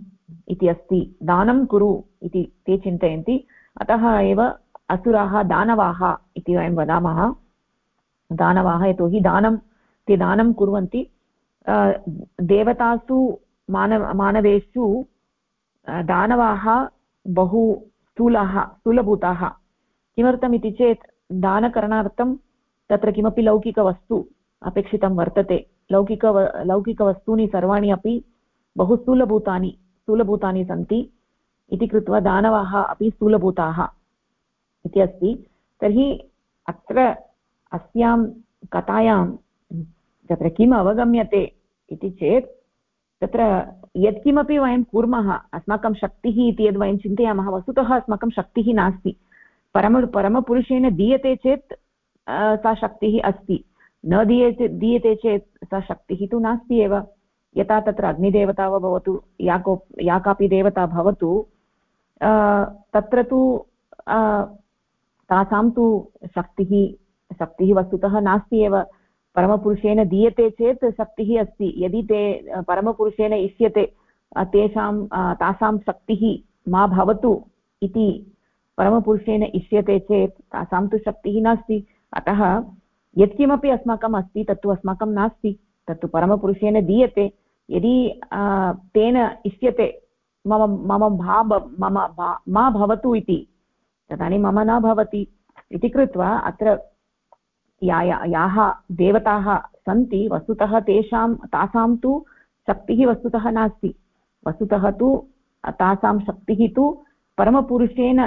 इति अस्ति। दानं कुरु इति ते चिन्तयन्ति। अतः एव असुराः दानवाः इति वयं वदामः। दानवाः यतोहि दानं, ते दानं कुर्वन्ति। देवतासु, मानव, मानवेषु दानवाः बहु स्थूलाः, स्थूलभूताः। किमर्थमिति चेत्, दानकरणार्थं तत्र किमपि लौकिकवस्तु अपेक्षितं वर्तते। लौकिक लौकिकवस्तूनि सर्वाणि अपि बहु स्थूलभूतानि स्थूलभूतानि सन्ति इति कृत्वा दानवाः अपि स्थूलभूताः इति अस्ति। तर्हि अत्र अस्यां कथायां तत्र किम् अवगम्यते इति चेत् तत्र यत्किमपि वयं कुर्मः, अस्माकं शक्तिः इति यद् वयं चिन्तयामः, वस्तुतः अस्माकं शक्तिः नास्ति। परम, परमपुरुषेण दीयते चेत् सा शक्तिः अस्ति। न दीयते दीयते चेत् सा शक्तिः तु नास्ति एव। यथा तत्र अग्निदेवता वा भवतु या को या कापि देवता भवतु तत्र तु तासां तु शक्तिः शक्तिः वस्तुतः नास्ति एव। परमपुरुषेण दीयते चेत् शक्तिः अस्ति। यदि ते परमपुरुषेण इष्यते तेषां तासां शक्तिः मा भवतु इति परमपुरुषेण इष्यते चेत् तासां तु शक्तिः नास्ति। अतः यत्किमपि अस्माकम् अस्ति, तत्तु अस्माकं नास्ति, तत्तु परमपुरुषेण दीयते। यदि तेन इष्यते, मम मम भा मम मा भवतु इति, तदानीं मम न भवति इति कृत्वा अत्र या याः देवताः सन्ति, वस्तुतः तेषां, तासां तु शक्तिः वस्तुतः नास्ति। वस्तुतः तु, तासां शक्तिः तु परमपुरुषेण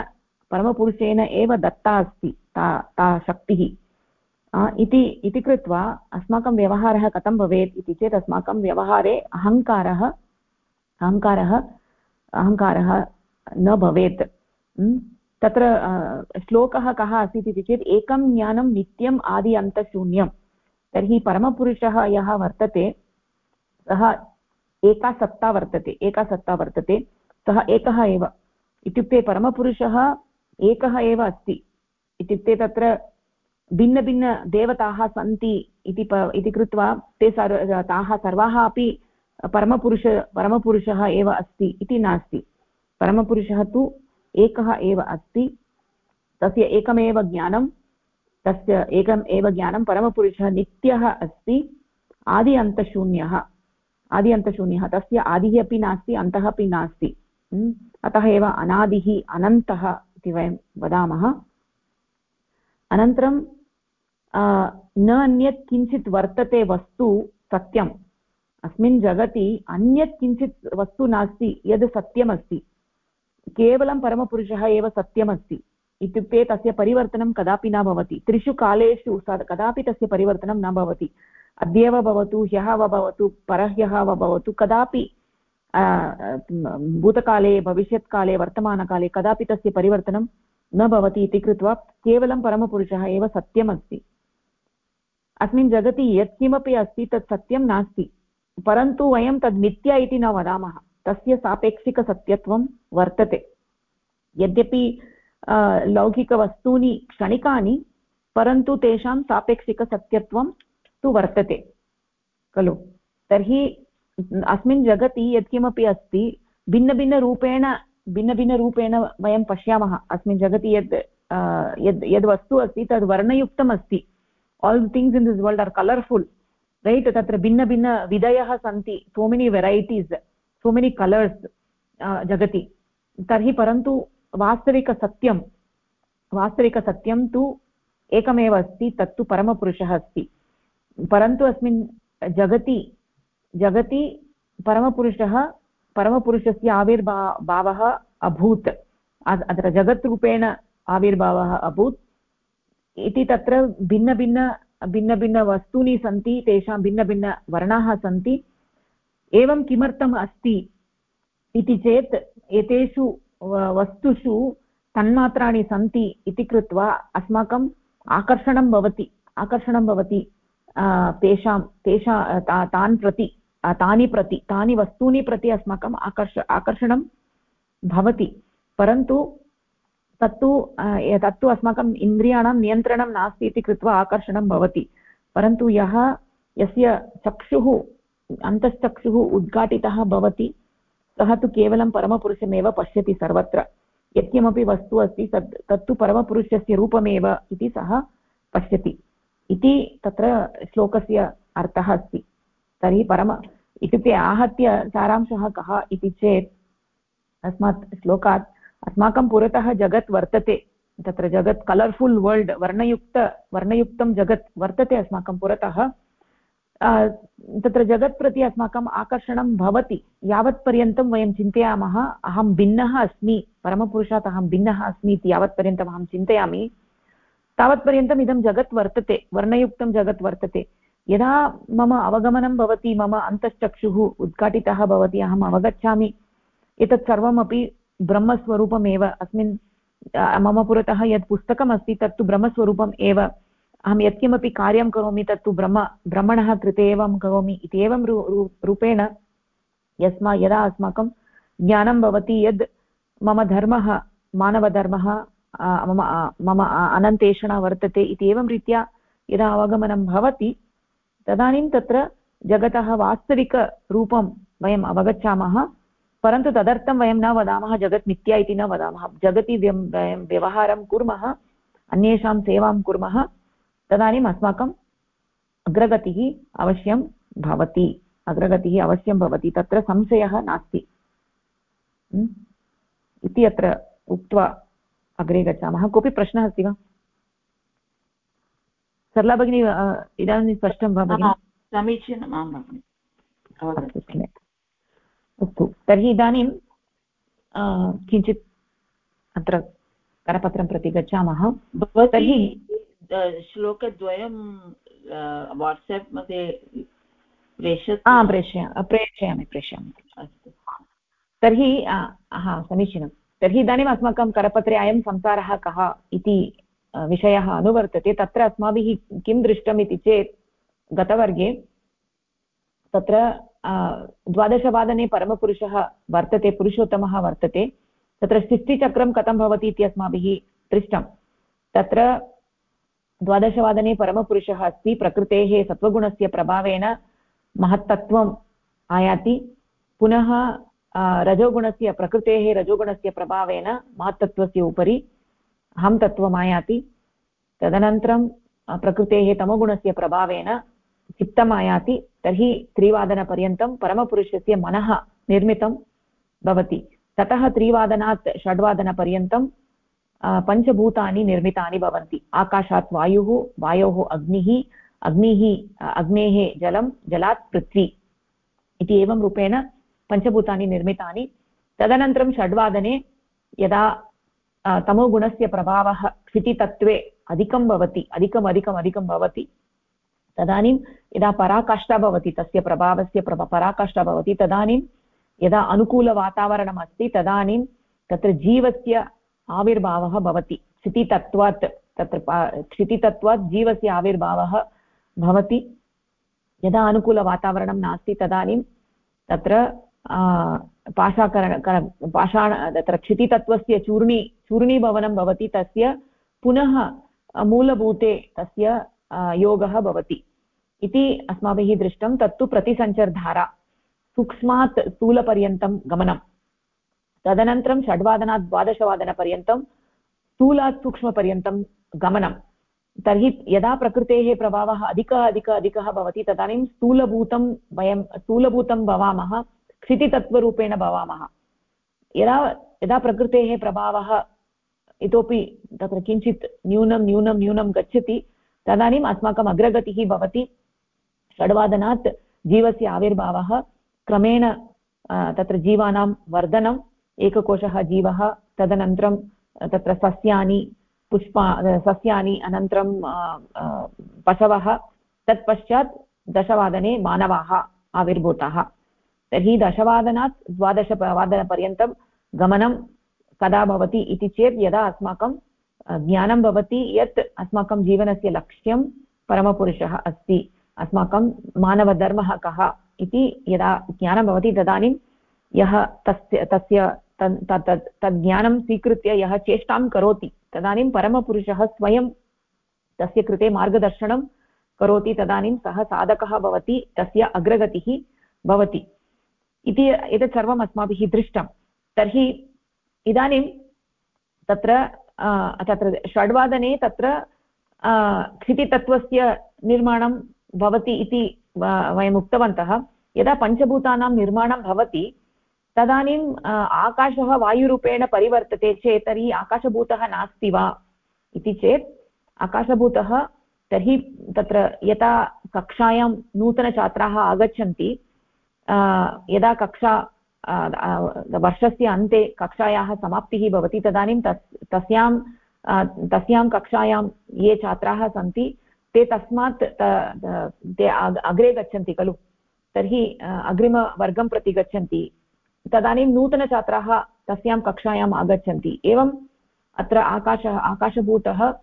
परमपुरुषेण एव दत्ता अस्ति, ता ता शक्तिः। इति इति कृत्वा अस्माकं व्यवहारः कथं भवेत् इति चेत् अस्माकं व्यवहारे अहङ्कारः अहङ्कारः अहङ्कारः न भवेत्। तत्र श्लोकः कः आसीत् इति चेत्, एकं ज्ञानं नित्यम् आदि अन्तशून्यं तर्हि परमपुरुषः यः वर्तते, सः एका सत्ता वर्तते, एका सत्ता वर्तते, सः एकः एव। इत्युक्ते परमपुरुषः एकः एव अस्ति। इत्युक्ते तत्र भिन्नभिन्नदेवताः सन्ति इति इति कृत्वा ते सर् ताः सर्वाः अपि परमपुरुष, परमपुरुषः एव अस्ति इति नास्ति। परमपुरुषः तु एकः एव अस्ति। तस्य एकमेव ज्ञानं, तस्य एकम् एव ज्ञानं परमपुरुषः नित्यः अस्ति, आदि अन्तशून्यः। आदि अन्तशून्यः। तस्य आदिः अपि नास्ति, अन्तः अपि नास्ति। अतः एव अनादिः अनन्तः इति वयं वदामः। अनन्तरं न अन्यत् किञ्चित् वर्तते वस्तु सत्यम्। अस्मिन् जगति अन्यत् किञ्चित् वस्तु नास्ति, यद् सत्यमस्ति। केवलं परमपुरुषः एव सत्यमस्ति। इत्युक्ते तस्य परिवर्तनं कदापि न भवति। त्रिषु कालेषु कदापि तस्य परिवर्तनं न भवति। अद्य वा भवतु, ह्यः वा भवतु, परह्यः वा भवतु, कदापि भूतकाले, भविष्यत्काले, वर्तमानकाले कदापि तस्य परिवर्तनं न भवति इति कृत्वा केवलं परमपुरुषः एव सत्यमस्ति। अस्मिन् जगति यत्किमपि अस्ति तत् सत्यं नास्ति। परन्तु वयं तद् मिथ्या इति न वदामः। तस्य सापेक्षिकसत्यत्वं वर्तते। यद्यपि लौकिकवस्तूनि क्षणिकानि, परन्तु तेषां सापेक्षिकसत्यत्वं तु वर्तते, खलु? तर्हि, अस्मिन् जगति यत्किमपि अस्ति, भिन्नभिन्नरूपेण भिन्नभिन्नरूपेण वयं पश्यामः। अस्मिन् जगति यद् यद् यद् वस्तु अस्ति, तद् वर्णयुक्तम् अस्ति all things in this world are colourful right तत्र भिन्नभिन्नविधयः सन्ति so many varieties so many colours जगति। तर्हि परन्तु वास्तविकसत्यं वास्तविकसत्यं तु एकमेव अस्ति, तत्तु परमपुरुषः अस्ति। परन्तु अस्मिन् जगति जगति परमपुरुषः, परमपुरुषस्य आविर्भा, भावः अभूत्। अत्र जगत्रूपेण आविर्भावः अभूत्। इति तत्र भिन्नभिन्न भिन्नभिन्नवस्तूनि सन्ति, तेषां भिन्नभिन्नवर्णाः सन्ति। एवं किमर्थम् अस्ति इति चेत् एतेषु वस्तुषु तन्मात्राणि सन्ति इति कृत्वा अस्माकम् आकर्षणं भवति आकर्षणं भवति तेषां, तेषा तान् प्रति तानि प्रति, तानि वस्तूनि प्रति अस्माकम् आकर्ष, आकर्षणं भवति। परन्तु तत्तु तत्तु अस्माकम् इन्द्रियाणां नियन्त्रणं नास्ति इति कृत्वा आकर्षणं भवति। परन्तु यः, यस्य चक्षुः अन्तश्चक्षुः उद्घाटितः भवति, सः तु केवलं परमपुरुषमेव पश्यति सर्वत्र। यत्किमपि वस्तु अस्ति तत् तत्तु परमपुरुषस्य रूपमेव इति सः पश्यति। इति तत्र श्लोकस्य अर्थः अस्ति। तर्हि परम, इत्युक्ते आहत्य सारांशः कः इति चेत् अस्मात् श्लोकात् अस्माकं पुरतः जगत् वर्तते। तत्र जगत् कलर्फुल् वर्ल्ड् वर्णयुक्त, वर्णयुक्तं जगत् वर्तते अस्माकं पुरतः। तत्र जगत् प्रति अस्माकम् आकर्षणं भवति। यावत्पर्यन्तं वयं चिन्तयामः, अहं भिन्नः अस्मि, परमपुरुषात् अहं भिन्नः अस्मि इति यावत्पर्यन्तम् अहं चिन्तयामि तावत्पर्यन्तम् इदं जगत् वर्तते, वर्णयुक्तं जगत् वर्तते। यदा मम अवगमनं भवति, मम अन्तश्चक्षुः उद्घाटितः भवति, अहम् अवगच्छामि। एतत् सर्वमपि ब्रह्मस्वरूपमेव। अस्मिन् मम पुरतः यत् पुस्तकमस्ति, तत्तु ब्रह्मस्वरूपम् एव। अहं यत्किमपि कार्यं करोमि तत्तु ब्रह्म, ब्रह्मणः कृते एवं करोमि इति एवं रूपेण यस्मा, यदा अस्माकं ज्ञानं भवति यद् मम धर्मः, मानवधर्मः मम मम अनन्तेषणा वर्तते इति एवं रीत्या यदा अवगमनं भवति, तदानीं तत्र जगतः वास्तविकरूपं वयम् अवगच्छामः, परन्तु तदर्थं वयं न वदामः जगत् मिथ्या इति न वदामः। जगति वयं व्यवहारं कुर्मः, अन्येषां सेवां कुर्मः तदानीम् अस्माकम् अग्रगतिः अवश्यं भवति। अग्रगतिः अवश्यं भवति। तत्र संशयः नास्ति। इति अत्र उक्त्वा अग्रे गच्छामः। कोऽपि प्रश्नः अस्ति वा? सरला भगिनी इदानीं स्पष्टं वा भगिनि? समीचीनम् आं भगिनि। अस्तु तर्हि इदानीं किञ्चित् अत्र करपत्रं प्रति गच्छामः। तर्हि श्लोकद्वयं वाट्साप् मध्ये प्रेषयतु? प्रेषय प्रेषयामि प्रेषयामि। अस्तु। तर्हि हा समीचीनं। तर्हि इदानीम् अस्माकं करपत्रे अयं संसारः कः इति विषयः अनुवर्तते। तत्र अस्माभिः किं दृष्टम् इति चेत् गतवर्गे तत्र द्वादशवादने परमपुरुषः वर्तते पुरुषोत्तमः वर्तते। तत्र सृष्टिचक्रं कथं भवति इति अस्माभिः दृष्टं। तत्र द्वादशवादने परमपुरुषः अस्ति, प्रकृतेः सत्त्वगुणस्य प्रभावेन महत्तत्त्वम् आयाति। पुनः रजोगुणस्य, प्रकृतेः रजोगुणस्य प्रभावेन महत्तत्त्वस्य उपरि अहं तत्त्वम् आयाति। तदनन्तरं प्रकृतेः तमोगुणस्य प्रभावेन चित्तम् आयाति। तर्हि त्रिवादनपर्यन्तं परमपुरुषस्य मनः निर्मितं भवति। ततः त्रिवादनात् षड्वादनपर्यन्तं पञ्चभूतानि निर्मितानि भवन्ति। आकाशात् वायुः, वायोः अग्निः अग्निः अग्नेः जलं, जलात् पृथ्वी इति एवं रूपेण पञ्चभूतानि निर्मितानि। तदनन्तरं षड्वादने यदा तमोगुणस्य प्रभावः क्षितितत्त्वे अधिकं भवति, अधिकम् अधिकम्, अधिकं भवति, तदानीं यदा पराकाष्ठा भवति, तस्य प्रभावस्य प्रभ पराकाष्ठा भवति, तदानीं यदा अनुकूलवातावरणम् तदानीं तत्र जीवस्य आविर्भावः भवति। क्षितितत्त्वात् तत्र क्षितितत्त्वात् जीवस्य आविर्भावः भवति। यदा अनुकूलवातावरणं नास्ति तदानीं तत्र पाषाकरण पाषाण, तत्र क्षितितत्त्वस्य चूर्णी, चूर्णीभवनं भवति, तस्य पुनः मूलभूते तस्य योगः भवति। इति अस्माभिः दृष्टं तत्तु प्रतिसञ्चर्धारा। सूक्ष्मात् स्थूलपर्यन्तं गमनं तदनन्तरं षड्वादनात् द्वादशवादनपर्यन्तं स्थूलात् सूक्ष्मपर्यन्तं गमनं। तर्हि यदा प्रकृतेः प्रभावः अधिकः अधिकः अधिकः भवति, तदानीं स्थूलभूतं वयं, स्थूलभूतं भवामः क्षितितत्त्वरूपेण भवामः। यदा यदा प्रकृतेः प्रभावः इतोपि तत्र किञ्चित् न्यूनं न्यूनं न्यूनं गच्छति, तदानीम् अस्माकम् अग्रगतिः भवति। षड्वादनात् जीवस्य आविर्भावः क्रमेण तत्र जीवानां वर्धनम् एककोशः जीवः, तदनन्तरं तत्र सस्यानि, पुष्पा, सस्यानि, अनन्तरं पशवः तत्पश्चात् दशवादने मानवाः आविर्भूताः। तर्हि दशवादनात् द्वादशवादनपर्यन्तं गमनं कदा भवति इति चेत् यदा अस्माकं ज्ञानं भवति यत् अस्माकं जीवनस्य लक्ष्यं परमपुरुषः अस्ति, अस्माकं मानवधर्मः कः इति यदा ज्ञानं भवति तदानीं यः तस्य तस्य तत् तद् ज्ञानं स्वीकृत्य यः चेष्टां करोति, तदानीं परमपुरुषः स्वयं तस्य कृते मार्गदर्शनं करोति, तदानीं सः साधकः भवति, तस्य अग्रगतिः भवति। इति एतत् सर्वम् अस्माभिः दृष्टं। तर्हि इदानीं तत्र तत्र षड्वादने तत्र क्षितितत्त्वस्य निर्माणं भवति इति वयम् उक्तवन्तः। यदा पञ्चभूतानां निर्माणं भवति तदानीम् आकाशः वायुरूपेण परिवर्तते चेत् तर्हि आकाशभूतः नास्ति वा इति चेत् आकाशभूतः तर्हि तत्र यथा कक्षायां नूतनछात्राः आगच्छन्ति यदा कक्षा वर्षस्य अन्ते कक्षायाः समाप्तिः भवति, तदानीं तस्, तस्यां तस्यां कक्षायां ये छात्राः सन्ति, ते तस्मात् ते अग्रे गच्छन्ति खलु। तर्हि अग्रिमवर्गं प्रति गच्छन्ति। तदानीं नूतनछात्राः तस्यां कक्षायाम् आगच्छन्ति। एवम् अत्र आकाशः, आकाशभूतः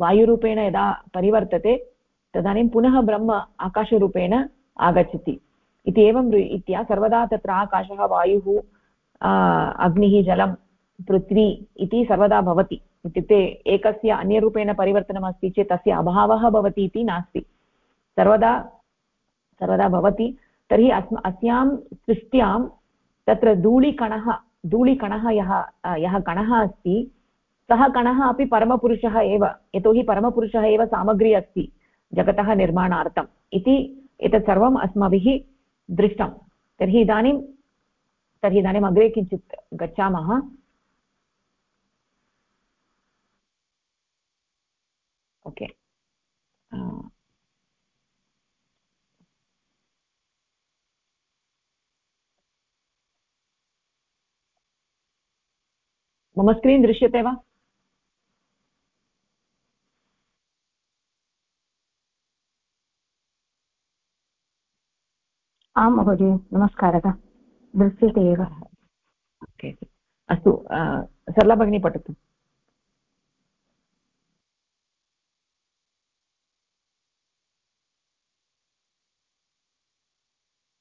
वायुरूपेण यदा परिवर्तते, तदानीं पुनः ब्रह्म आकाशरूपेण आगच्छति। इति एवं रीत्या सर्वदा तत्र आकाशः, वायुः अग्निः, जलं, पृथ्वी इति सर्वदा भवति। इत्युक्ते एकस्य अन्यरूपेण परिवर्तनमस्ति चेत् तस्य अभावः भवति इति नास्ति। सर्वदा सर्वदा भवति। तर्हि अस्म, अस्यां सृष्ट्यां तत्र धूलिकणः धूलिकणः यः यः कणः अस्ति, सः कणः अपि परमपुरुषः एव, यतोहि परमपुरुषः एव सामग्री अस्ति, जगतः निर्माणार्थम् इति एतत् सर्वम् अस्माभिः दृष्टं। तर्हि इदानीं, तर्हि इदानीम् अग्रे किञ्चित् गच्छामः। ओके। मम स्क्रीन् दृश्यते वा? आं महोदय नमस्कारः। दृश्यते एव। ओके अस्तु सरला भगिनी पठतु।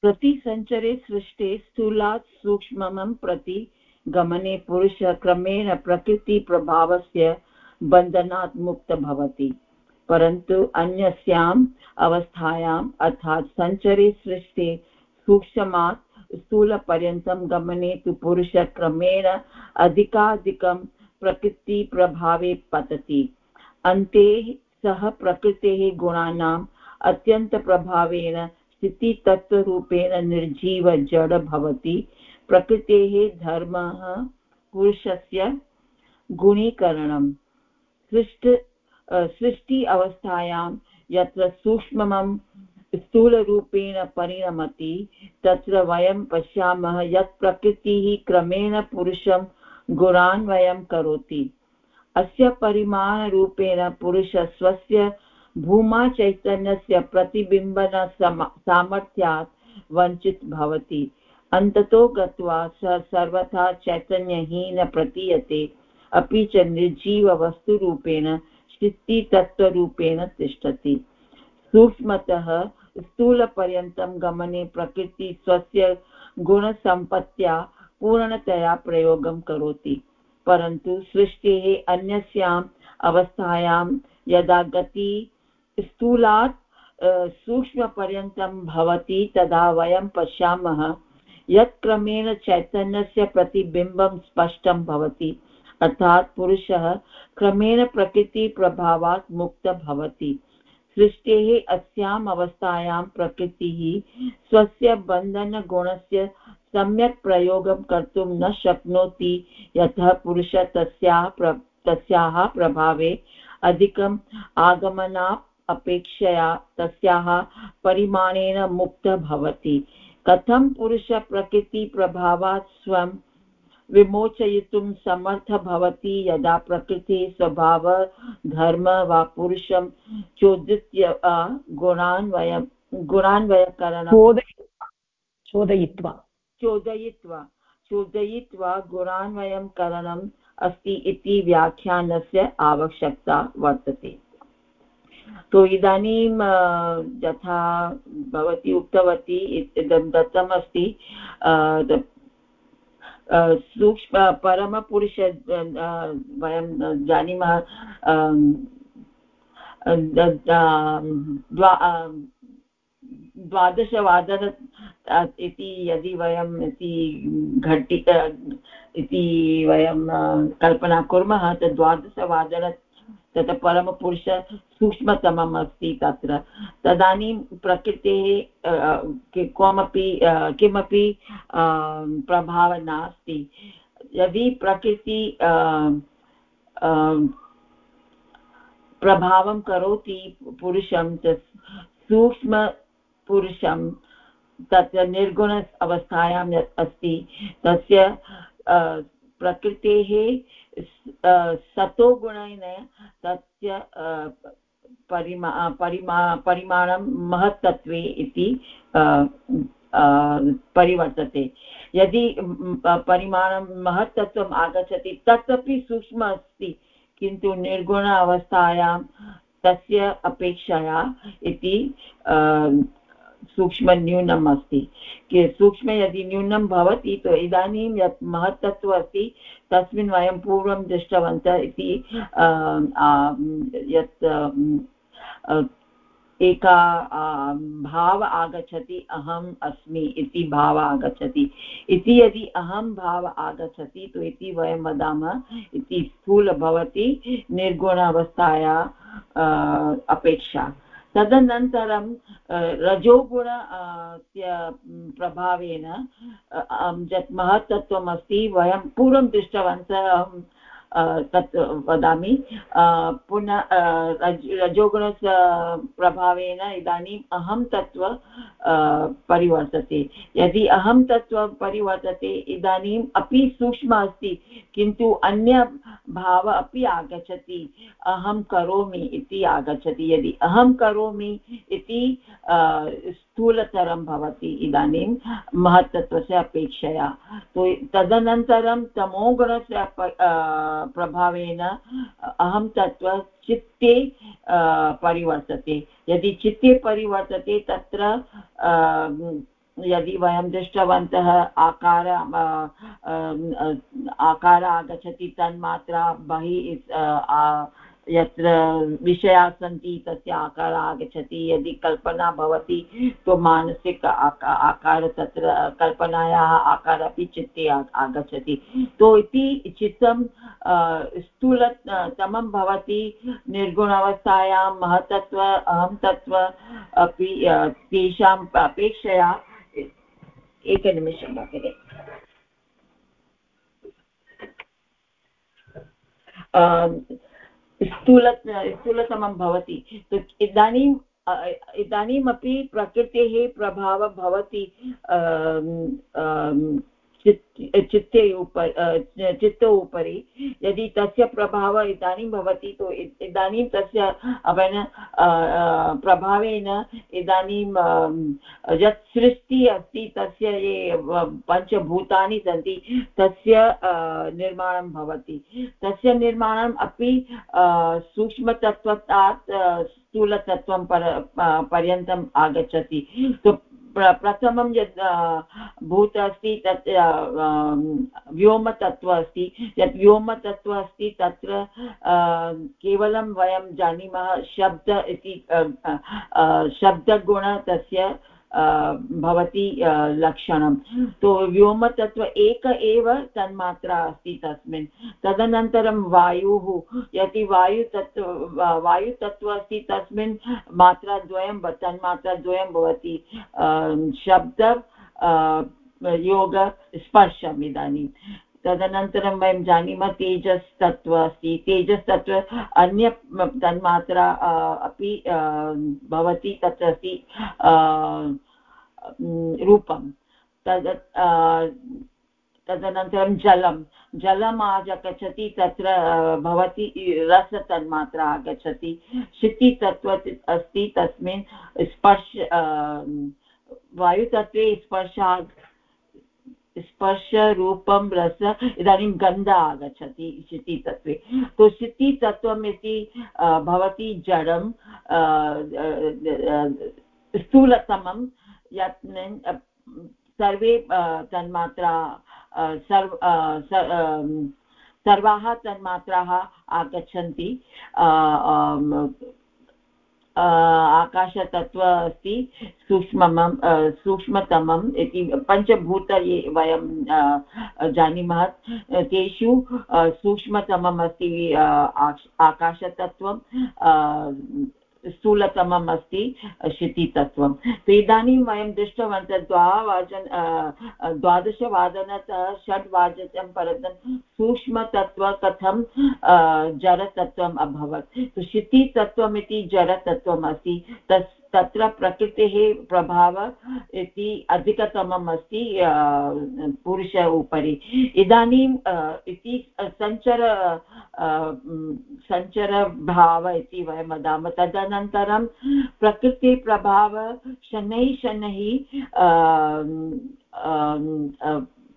प्रतिसञ्चरे सृष्टे स्थूलात् सूक्ष्मं प्रति गमने पुरुषः क्रमेण प्रकृतिप्रभावस्य बन्धनात् मुक्त भवति। परन्तु अन्यस्याम् अवस्थायाम् अर्थात् सञ्चरे सृष्टे सूक्ष्मात् स्थूलपर्यन्तं गमने तु पुरुषः क्रमेण अधिकाधिकं प्रकृतिप्रभावे पतति। अन्ते सः प्रकृतेः गुणानाम् अत्यन्तप्रभावेन स्थितितत्त्वरूपेण निर्जीवजड भवति प्रकृतेः धर्मः पुरुषस्य गुणीकरणं सृष्ट सृष्टि अवस्थायां यत्र सूक्ष्मं स्थूलरूपेण परिणमति, तत्र वयं पश्यामः यत् प्रकृतिः क्रमेण पुरुषं गुणान्वयं करोति। अस्य परिमाणरूपेण पुरुषः स्वस्य भूमाचैतन्यस्य प्रतिबिम्बन सामर्थ्यात् वञ्चित् भवति। अन्ततो गत्वा स सर्वथा चैतन्यहीन प्रतीयते। अपि च निर्जीववस्तुरूपेण चित्तितत्त्वरूपेण तिष्ठति। सूक्ष्मतः स्थूलपर्यन्तं गमने प्रकृति स्वस्य गुणसम्पत्त्या पूर्णतया प्रयोगं करोति। परन्तु सृष्टेः अन्यस्याम् अवस्थायां यदा गति स्थूलात् सूक्ष्मपर्यन्तं भवति, तदा वयं पश्यामः यत् क्रमेण चैतन्यस्य प्रतिबिम्बं स्पष्टं भवति, अर्थात् पुरुषः क्रमेण प्रकृतिप्रभावात् मुक्त भवति। सृष्टेः अस्याम् अवस्थायां प्रकृतिः स्वस्य बन्धनगुणस्य सम्यक् प्रयोगं कर्तुं न शक्नोति, यतः पुरुषः तस्याः प्र, तस्याः प्रभावे अधिकम् आगमना अपेक्षया तस्याः परिमाणेन मुक्त भवति। कथं पुरुषप्रकृतिप्रभावात् स्वं विमोचयितुं समर्थ भवति यदा प्रकृतिः स्वभाव धर्म वा पुरुषं चोदित्य गुणान्वयं गुणान्वयकरणं चोदयित्वा। चोदयित्वा चोदयित्वा गुणान्वयं करणम् अस्ति इति व्याख्यानस्य आवश्यकता वर्तते। तो इदानीं यथा भवती उक्तवती इदं दत्तमस्ति सूक्ष्म, परमपुरुष वयं जानीमः द्वादशवादन इति यदि वयम् इति घटि इति वयं कल्पना कुर्मः, तद् तत् परमपुरुष सूक्ष्मतमम् अस्ति तत्र। तदानीं प्रकृतेः कोमपि किमपि प्रभावः नास्ति। यदि प्रकृति प्रभावं करोति पुरुषं सूक्ष्मपुरुषं तत्र निर्गुण अवस्थायां अस्ति, तस्य प्रकृतेः सतोगुणेन तस्य परिमा परिमा, परिमाणं महत्तत्वे इति परिवर्तते। यदि परिमाणं महत्तत्वम् आगच्छति तत् सूक्ष्म अस्ति, किन्तु निर्गुण अवस्थायां तस्य अपेक्षया इति सूक्ष्मन्यूनम् अस्ति सूक्ष्म यदि न्यूनं भवति तो इदानीं यत् महत्तत्व अस्ति, तस्मिन् वयं पूर्वं दृष्टवन्तः इति यत् एका भाव आगच्छति, अहम् अस्मि इति भाव आगच्छति। इति यदि अहं भाव आगच्छति, तु इति वयं वदामः, इति स्थूल भवति निर्गुण अवस्थाया अपेक्षा। तदनन्तरं रजोगुण प्रभावेन यत् महत्तत्वम् अस्ति वयं पूर्वं दृष्टवन्तः तत् वदामि पुनः रजोगुणस्य प्रभावेन इदानीम् अहं तत्त्व परिवर्तते। यदि अहं तत्त्व परिवर्तते, इदानीम् अपि सूक्ष्म अस्ति, किन्तु अन्य भाव अपि आगच्छति, अहं करोमि इति आगच्छति। यदि अहं करोमि इति स्थूलतरं भवति इदानीं महत्तत्वस्य अपेक्षया। तो तदनन्तरं तमोगुणस्य प्रभावेन अहं तत्त्व चित्ते परिवर्तते। यदि चित्ते परिवर्तते, तत्र यदि वयं दृष्टवन्तः आकार आकार आगच्छति, तन्मात्रा बहिः यत्र विषयाः सन्ति तस्य आकारः आगच्छति। यदि कल्पना भवति तो मानसिक आकार तत्र, कल्पनायाः आकारः अपि चित्ते आगच्छति। तो इति चित्तं स्थूलतमं भवति। निर्गुणावस्थायां महतत्व अहं तत्त्व अपि तेषाम् अपेक्षया। एकनिमिषं भगिनि स्थूल स्थूलतमं भवति। इदानीं इदानीमपि प्रकृतेः प्रभावः भवति चित्ते उप चित्त उपरि, यदि तस्य प्रभावः इदानीं भवति, तु इदानीं तस्य प्रभावेन इदानीं यत् सृष्टिः अस्ति, तस्य ये पञ्चभूतानि सन्ति, तस्य निर्माणं भवति। तस्य निर्माणम् अपि सूक्ष्मतत्त्वतात् स्थूलतत्त्वं पर पर्यन्तम् आगच्छति। प्रथमं यद् भूत अस्ति, तत् व्योमतत्त्व अस्ति। यत् व्योमतत्त्व अस्ति, तत्र केवलं वयं जानीमः शब्द इति शब्दगुण तस्य भवति लक्षणं। तो व्योमतत्त्व एक एव तन्मात्रा अस्ति तस्मिन्। तदनन्तरं वायुः, यदि वायुतत्त्व वायुतत्त्व अस्ति तस्मिन्, मात्राद्वयं तन्मात्राद्वयं भवति। शब्द योग, स्पर्शम् इदानीं तदनन्तरं वयं जानीमः तेजस् तत्त्व अस्ति। तेजस् तत्त्व अन्य तन्मात्रा अपि भवति तत्र अस्ति रूपं। तद् तदनन्तरं जलं। जलम् आगच्छति, तत्र भवति, रसतन्मात्रा आगच्छति। क्षितितत्त्व अस्ति तस्मिन् स्पर्श वायुतत्त्वे स्पर्शा स्पर्शरूपं रस, इदानीं गन्ध आगच्छति क्षितितत्त्वे तो क्षितितत्त्वम् इति भवति जडं स्थूलतमं यत् सर्वे तन्मात्रा सर्व सर्वाः तन्मात्राः आगच्छन्ति आकाशतत्त्व अस्ति सूक्ष्मं सूक्ष्मतमम् इति पञ्चभूत ये वयं जानीमः। तेषु सूक्ष्मतमम् अस्ति आकाशतत्त्वं स्थूलतमम् अस्ति शितितत्वं तो इदानीं वयं दृष्टवन्तः द्वावाचन द्वादशवादनतः षड्वादनं पर्यन्तं सूक्ष्मतत्त्व कथं जडतत्त्वम् अभवत्। तो क्षितितत्त्वम् इति जडतत्त्वम् अस्ति, तस् तत्र प्रकृतेः प्रभावः इति अधिकतमम् अस्ति पुरुष उपरि। इदानीम् इति सञ्चर सञ्चरभाव इति वयं वदामः। तदनन्तरं प्रकृतिप्रभाव शनैः शनैः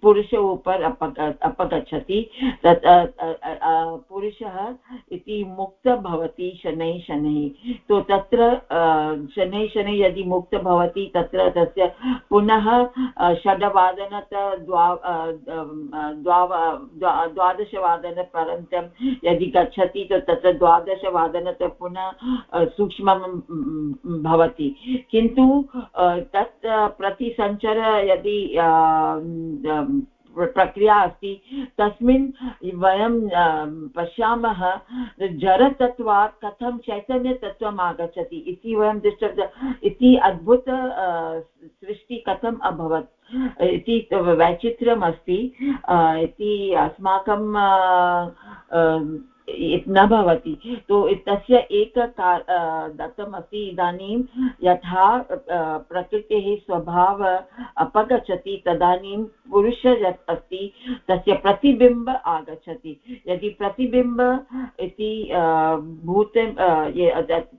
पुरुष उपर् अपग अपगच्छति। तत् पुरुषः इति मुक्त भवति शनैः शनैः। तो तत्र शनैः शनैः यदि मुक्त भवति, तत्र तस्य पुनः षड्वादनत द्वा द्वादशवादनपर्यन्तं यदि गच्छति तो तत्र द्वादशवादनत पुनः सूक्ष्मं भवति। किन्तु तत् प्रतिसञ्चर यदि प्रक्रिया अस्ति। तस्मिन् वयं पश्यामः जडतत्वात् कथं चैतन्यतत्त्वम् आगच्छति। इति वयं दृष्टवन्तः इति अद्भुत सृष्टि कथम् अभवत्। इति वैचित्र्यम् अस्ति इति अस्माकं न भवति। तो तस्य एक दत्तमस्ति, इदानीं यथा प्रकृतेः स्वभाव अपगच्छति, तदानीं पुरुष यत् अस्ति तस्य प्रतिबिम्ब आगच्छति। यदि प्रतिबिम्ब इति भूतं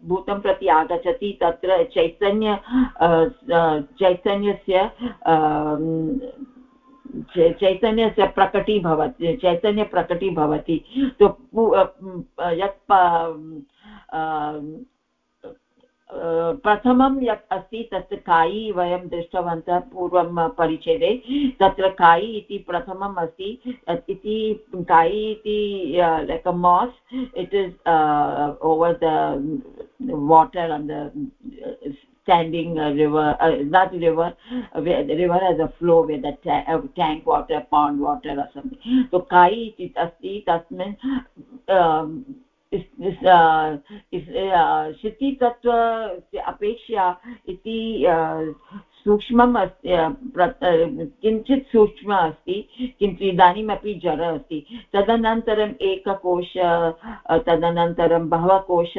भूतं प्रति आगच्छति, तत्र चैतन्य चैतन्यस्य चैतन्यस्य प्रकटी भवति चैतन्यप्रकटी भवति। तो यत् प्रथमं यत् अस्ति, तत् कायि वयं दृष्टवन्तः पूर्वं परिच्छेदे, तत्र कायि इति प्रथमम् अस्ति इति, कायि इति like a mass it is over the water on the standing uh, river uh, not river uh, the river has a flow where the ta uh, tank water pond water or something so kai iti asti tasmin um, शिति तत्त्व iti इति सूक्ष्मम् अस्ति किञ्चित् सूक्ष्म अस्ति, किन्तु इदानीमपि जर अस्ति। तदनन्तरम् एककोश तदनन्तरं बहवः कोश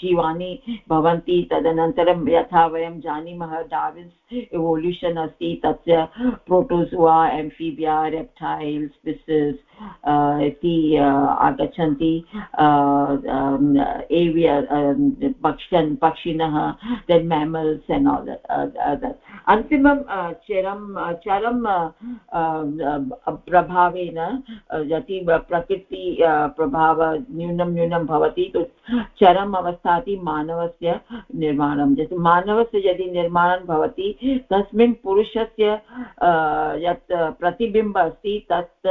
जीवानि भवन्ति, तदनन्तरं यथा वयं जानीमः डाविन्स् एवोल्यूशन् अस्ति, तस्य प्रोटोजुवा एम्फीबिया, रेप्टैल्स् पिसिस् इति आगच्छन्ति एविय पक्ष्यन् पक्षिणः then mammals and all that अन्तिमं चरं चरं प्रभावेन यदि प्रकृति प्रभाव न्यूनं न्यूनं भवति चरम् अवस्थाति मानवस्य निर्माणं। यत् मानवस्य यदि निर्माणं भवति, तस्मिन् पुरुषस्य यत् प्रतिबिम्ब अस्ति, तत्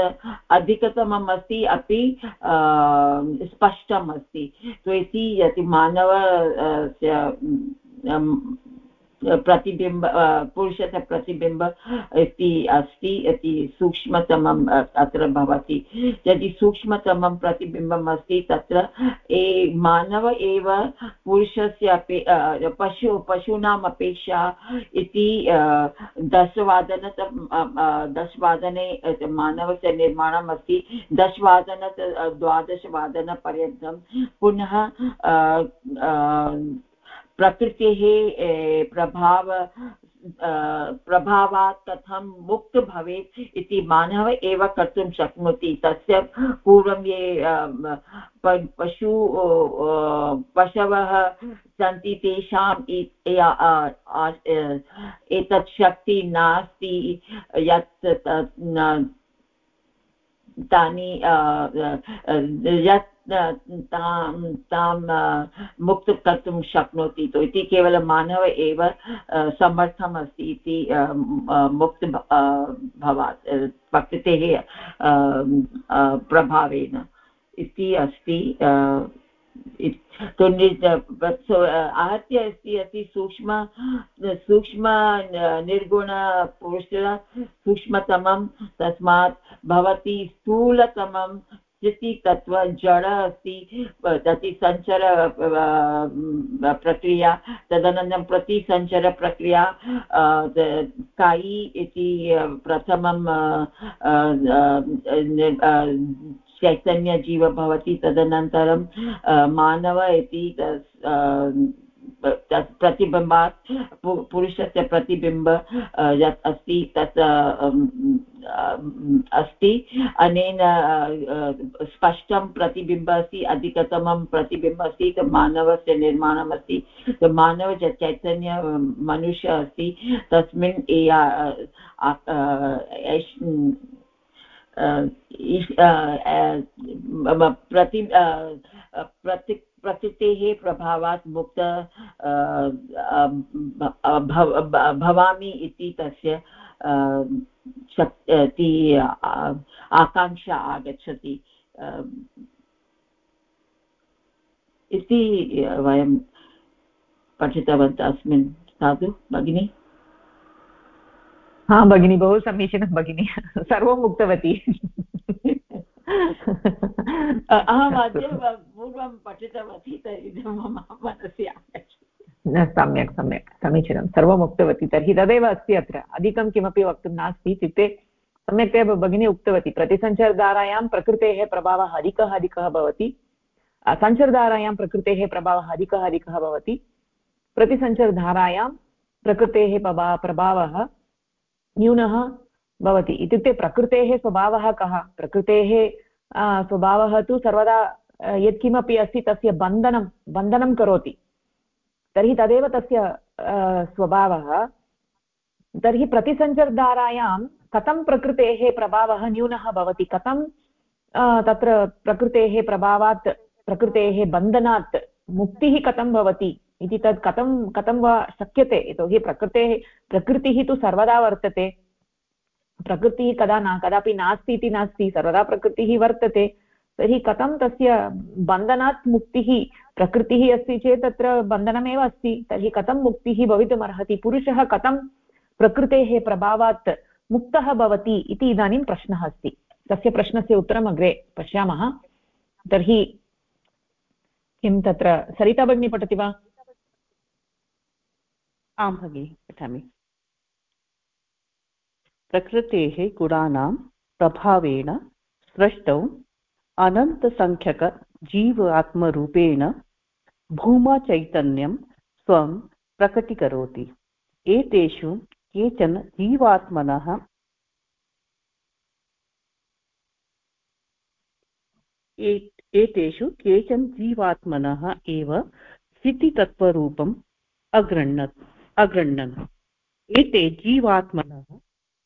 अधिकतमम् अस्ति अपि स्पष्टम् अस्ति इति यदि मानव प्रतिबिम्ब पुरुषस्य प्रतिबिम्ब इति अस्ति इति सूक्ष्मतमम् अत्र भवति। यदि सूक्ष्मतमं प्रतिबिम्बम् अस्ति, तत्र ए, मानव एव पुरुषस्य अपे पशु पशूनाम् अपेक्षा इति दशवादनत दशवादने मानवस्य निर्माणम् अस्ति दशवादन द्वादशवादनपर्यन्तं पुनः प्रकृतेः प्रभाव प्रभावात् कथं मुक्त भवेत् इति मानव एव कर्तुं शक्नोति। तस्य पूर्वं ये पशु पशवः सन्ति तेषाम् एतत् शक्ति नास्ति, यत् तानि यत् तां तां मुक्त कर्तुं शक्नोति तो इति केवलं मानव एव समर्थमस्ति इति मुक्त भवात्। प्रकृतेः प्रभावेन इति अस्ति आहत्य अस्ति अस्ति सूक्ष्म सूक्ष्म निर्गुणपुरुष सूक्ष्मतमं, तस्मात् भवति स्थूलतमं स्थितितत्त्व जड अस्ति प्रतिसञ्चर प्रक्रिया, तदनन्तरं प्रतिसञ्चरप्रक्रिया कायि इति प्रथमं चैतन्यजीव भवति, तदनन्तरं मानव इति प्रतिबिम्बात् पुरुषस्य प्रतिबिम्ब यत् अस्ति, तत् अस्ति। अनेन स्पष्टं प्रतिबिम्ब अस्ति, अधिकतमं प्रतिबिम्ब अस्ति मानवस्य निर्माणम् अस्ति। मानवचैतन्य मनुष्य अस्ति। तस्मिन् प्रति प्रति प्रकृतेः प्रभावात् मुक्त भवामि इति तस्य शक्ति आकाङ्क्षा आगच्छति। इति वयं पठितवन्तः अस्मिन्। साधु, भगिनी? हा, भगिनि, बहु समीचीनं भगिनि। सर्वम् उक्तवती। अहम् अद्य पूर्वं पठितवती तर्हि मम मनसि आगच्छति। सम्यक् सम्यक्, समीचीनं, सर्वम् उक्तवती, तर्हि तदेव अस्ति अत्र। अधिकं किमपि वक्तुं नास्ति, इत्युक्ते सम्यक्तया भगिनी उक्तवती, प्रतिसञ्चारधारायां प्रकृतेः प्रभावः अधिकः अधिकः भवति। सञ्चरधारायां प्रकृतेः प्रभावः अधिकः अधिकः भवति। प्रतिसञ्चरधारायां प्रकृतेः प्रभा, प्रभावः न्यूनः। भवति। इत्युक्ते प्रकृतेः स्वभावः कः? प्रकृतेः स्वभावः तु सर्वदा यत्किमपि अस्ति, तस्य बन्धनं बन्धनं करोति। तर्हि तदेव तस्य स्वभावः। तर्हि प्रतिसञ्चरधारायां कथं प्रकृतेः प्रभावः न्यूनः भवति? कथं तत्र प्रकृतेः प्रभावात्, प्रकृतेः बन्धनात् मुक्तिः कथं भवति? इति तत् कथं कथं वा शक्यते? यतोहि प्रकृतेः, प्रकृतिः तु सर्वदा वर्तते। प्रकृतिः कदा न, कदापि नास्ति इति नास्ति, सर्वदा प्रकृतिः वर्तते, तर्हि कथं तस्य बन्धनात् मुक्तिः, प्रकृतिः अस्ति चेत् तत्र बन्धनमेव अस्ति, तर्हि कथं मुक्तिः भवितुमर्हति, पुरुषः कथं प्रकृतेः प्रभावात् मुक्तः भवति इति इदानीं प्रश्नः अस्ति। तस्य प्रश्नस्य उत्तरम् अग्रे पश्यामः। तर्हि किं तत्र सरिता पठति वा? आं भगिनि, पठामि। प्रकृतेः गुणानां प्रभावेण सृष्टौ अनन्तसङ्ख्यकजीव आत्मरूपेण भूमाचैतन्यं स्वं प्रकटीकरोति। एतेषु केचन जीवात्मनः एतेषु केचन जीवात्मनः एव स्थितितत्त्वरूपम् अगृह्णत् अगृह्णन् एते जीवात्मनः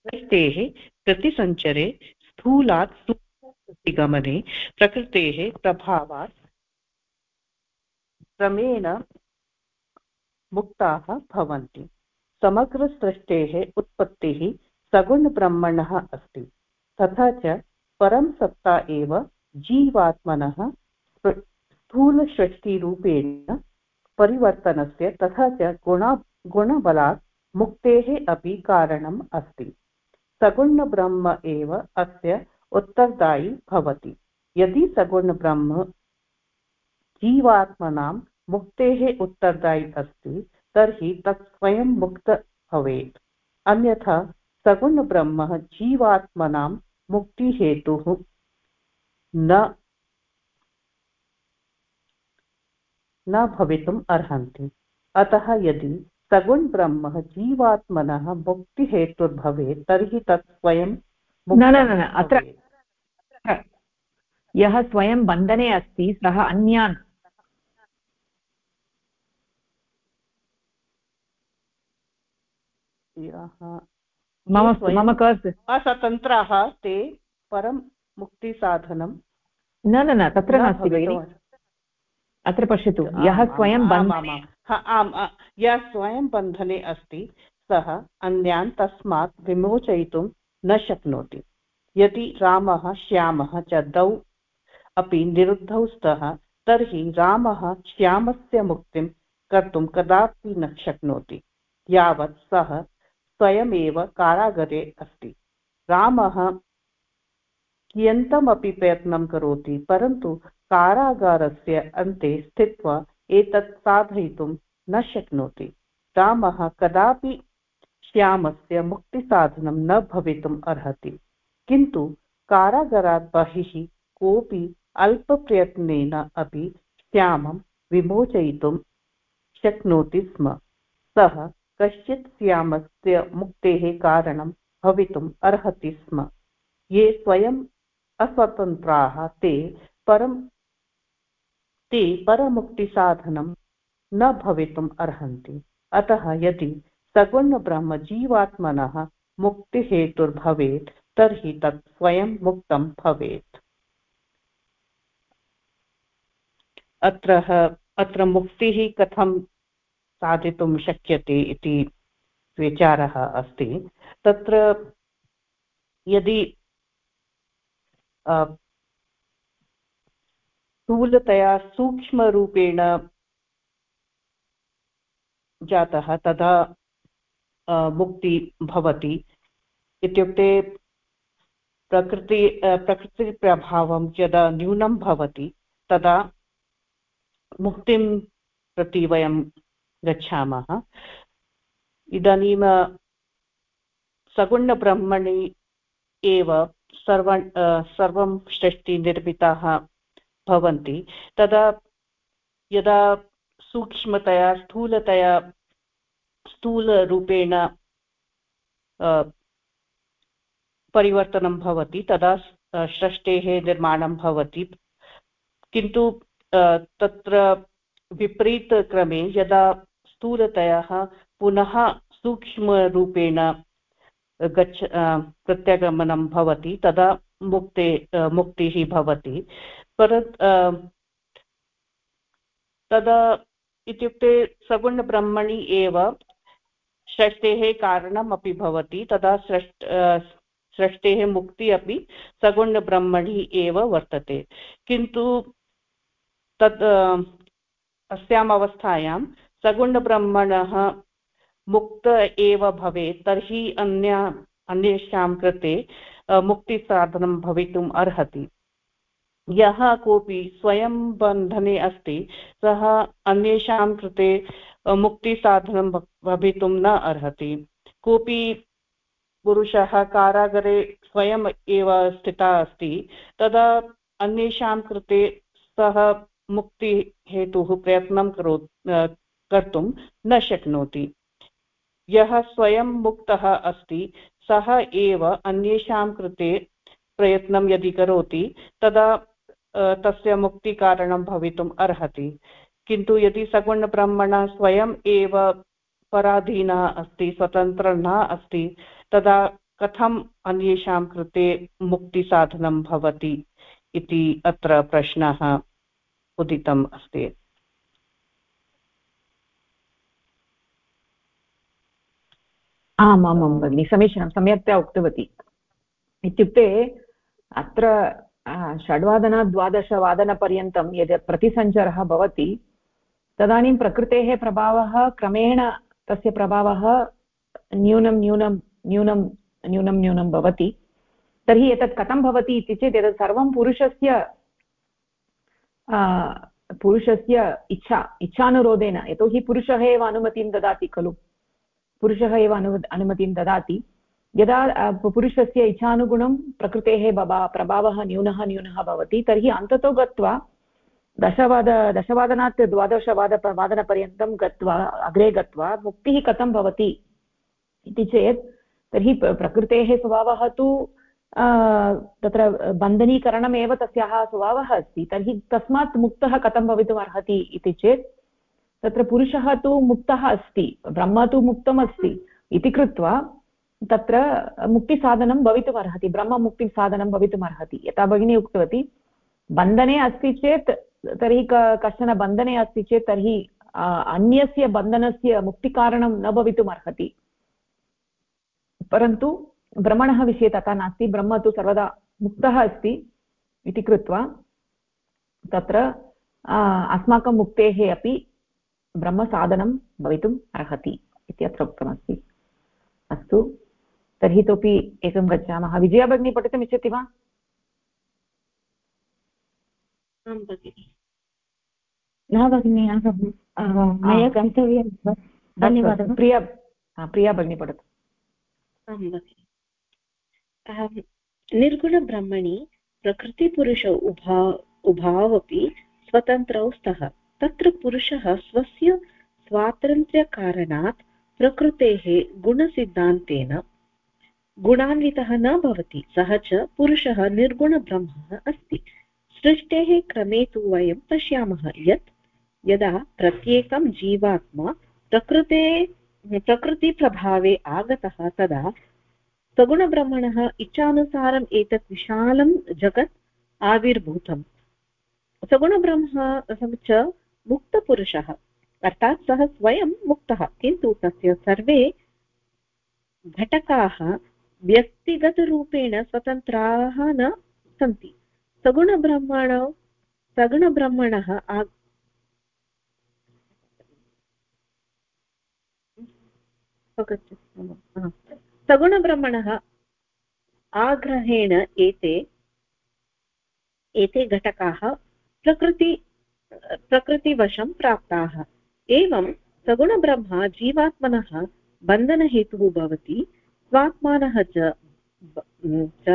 सृष्टेः प्रतिसञ्चरे स्थूलात् सूक्ष्मगमने प्रकृतेः प्रभावात् क्रमेण मुक्ताः भवन्ति। समग्रसृष्टेः उत्पत्तिः सगुणब्रह्मणः अस्ति। तथा च परं सत्ता एव जीवात्मनः स्थूलसृष्टिरूपेण परिवर्तनस्य तथा च गुणा, गुणबलात् मुक्तेः अपि कारणम् अस्ति। सगुणब्रह्म एव अस्य उत्तरदायी भवति। यदि सगुणब्रह्म जीवात्मनां मुक्तेः उत्तरदायी अस्ति, तर्हि तत् स्वयं मुक्त भवेत्। अन्यथा सगुणब्रह्म जीवात्मनां मुक्तिहेतुः न न भवितुम् अर्हन्ति। अतः यदि सगुण ब्रह्म जीवात्मनः मुक्तिहेतुर्भवेत् तर्हि तत् स्वयं न न न अत्र यः स्वयं बन्धने अस्ति सः अन्यान् मम मम कर्स् असतन्त्राः ते परं मुक्तिसाधनं न न न तत्र नास्ति भगिनि। अत्र पश्यतु यः स्वयं आम् यः स्वयं बन्धने अस्ति, सः अन्यान् तस्मात् विमोचयितुं न शक्नोति। यदि रामः श्यामः च द्वौ अपि निरुद्धौ स्तः, तर्हि रामः श्यामस्य मुक्तिं कर्तुं कदापि न शक्नोति, यावत् सः स्वयमेव कारागरे अस्ति। रामः कियन्तमपि प्रयत्नं करोति, परन्तु कारागारस्य अन्ते स्थित्वा एतत् साधयितुं न शक्नोति। रामः कदापि श्यामस्य मुक्तिसाधनं न भवितुम् अर्हति। किन्तु कारागारात् बहिः कोऽपि अल्पप्रयत्नेन अपि श्यामं विमोचयितुं शक्नोति स्म। सः कश्चित् श्यामस्य मुक्तेः कारणं भवितुम् अर्हति स्म। ये स्वयम् अस्वतन्त्राः ते परं ते परमुक्तिसाधनं न भवितुम् अर्हन्ति। अतः यदि सगुणब्रह्म जीवात्मनः मुक्तिहेतुर्भवेत्, तर्हि तत् स्वयं मुक्तं भवेत्। अत्र अत्र मुक्तिः कथं साधितुं शक्यते इति विचारः अस्ति। तत्र यदि स्थूलतया सूक्ष्मरूपेण जातः, तदा मुक्ति भवति। इत्युक्ते प्रकृति प्रकृतिप्रभावं यदा न्यूनं भवति, तदा मुक्तिं प्रति वयं गच्छामः। इदानीं सगुणब्रह्मणि एव सर्व सर्वं सृष्टिनिर्मिताः भवन्ति, तदा यदा सूक्ष्मतया, स्थूलतया, स्थूलरूपेण परिवर्तनं भवति, तदा सृष्टेः निर्माणं भवति। किन्तु तत्र विपरीतक्रमे यदा स्थूलतयः पुनः सूक्ष्मरूपेण गच्छ प्रत्यागमनं भवति, तदा मुक्ते मुक्तिः भवति। पर तदा इत्युक्ते सगुणब्रह्मणि एव सृष्टेः कारणम् अपि भवति, तदा सृष्ट सृष्टेः मुक्ति अपि सगुणब्रह्मणि एव वर्तते। किन्तु तत् अस्याम् अवस्थायां सगुणब्रह्मणः मुक्त एव भवेत्, तर्हि अन्य, अन्येषां कृते मुक्तिसाधनं भवितुम् अर्हति। यः कोऽपि स्वयं बन्धने अस्ति, सः अन्येषां कृते मुक्तिसाधनं भवितुं न अर्हति। कोऽपि पुरुषः कारागरे स्वयम् एव स्थितः अस्ति, तदा अन्येषां कृते सः मुक्तिहेतुः प्रयत्नं करो कर्तुं न शक्नोति। यः स्वयं मुक्तः अस्ति, सः एव अन्येषां कृते प्रयत्नं यदि करोति, तदा तस्य मुक्तिकारणं भवितुम् अर्हति। किन्तु यदि सगुणब्रह्मणः स्वयम् एव पराधीनः अस्ति, स्वतन्त्रः न अस्ति, तदा कथम् अन्येषां कृते मुक्तिसाधनं भवति इति अत्र प्रश्नः उदितम् अस्ति। आम् आम् भगिनि, समीचीनं, सम्यक्तया उक्तवती। इत्युक्ते अत्र षड्वादनात् द्वादशवादनपर्यन्तं यद् प्रतिसञ्चारः भवति, तदानीं प्रकृतेः प्रभावः क्रमेण तस्य प्रभावः न्यूनं न्यूनं न्यूनं न्यूनं न्यूनं भवति। तर्हि एतत् कथं भवति इति चेत् एतत् सर्वं पुरुषस्य पुरुषस्य इच्छा, इच्छानुरोधेन। यतोहि पुरुषः एव अनुमतिं ददाति खलु। पुरुषः एव अनु अनुमतिं ददाति। यदा पुरुषस्य इच्छानुगुणं प्रकृतेः बबा प्रभावः न्यूनः न्यूनः भवति, तर्हि अन्ततो गत्वा दशवाद, दशवादनात् द्वादशवाद वादनपर्यन्तं गत्वा, अग्रे गत्वा मुक्तिः कथं भवति इति चेत्, तर्हि प्रकृतेः स्वभावः तु तत्र बन्धनीकरणमेव तस्याः स्वभावः अस्ति, तर्हि तस्मात् मुक्तः कथं भवितुम् इति चेत्, तत्र पुरुषः तु मुक्तः अस्ति, ब्रह्म तु मुक्तम् इति कृत्वा तत्र मुक्तिसाधनं भवितुम् अर्हति ब्रह्ममुक्तिं साधनं भवितुम् अर्हति। यथा भगिनी उक्तवती, बन्धने अस्ति चेत् तर्हि कश्चन बन्धने अस्ति चेत् तर्हि अन्यस्य बन्धनस्य मुक्तिकारणं न भवितुम् अर्हति। परन्तु ब्रह्मणः विषये तथा नास्ति, ब्रह्म तु सर्वदा मुक्तः अस्ति इति कृत्वा तत्र अस्माकं मुक्तेः अपि ब्रह्मसाधनं भवितुम् अर्हति इति अत्र उक्तमस्ति। अस्तु। तर्हि इतोपि एकं गच्छामः। विजया भगिनी पठितुम् इच्छति वा? न भगिनि अहं मया गन्तव्यं धन्यवादः। प्रिया प्रिया भगिनी पठतु। आं भगिनि। निर्गुणब्रह्मणि प्रकृतिपुरुष उभा उभावपि स्वतन्त्रौ स्तः। तत्र पुरुषः स्वस्य स्वातन्त्र्यकारणात् प्रकृतेः गुणसिद्धान्तेन गुणान्वितः न भवति, सः च पुरुषः निर्गुणब्रह्मः अस्ति। सृष्टेः क्रमे तु वयं पश्यामः यत् यदा प्रत्येकं जीवात्मा प्रकृते, प्रकृतिप्रभावे आगतः तदा सगुणब्रह्मणः इच्छानुसारम् एतत् विशालं जगत् आविर्भूतम् सगुणब्रह्म च मुक्तपुरुषः, अर्थात् सः स्वयं मुक्तः, किन्तु तस्य सर्वे घटकाः व्यक्तिगतरूपेण स्वतन्त्राः न सन्ति। सगुणब्रह्मण सगुणब्रह्मणः सगुणब्रह्मणः आग्रहेण एते एते घटकाः प्रकृति प्रकृतिवशं प्राप्ताः। एवं सगुणब्रह्म जीवात्मनः बन्धनहेतुः भवति। स्वात्मानः च च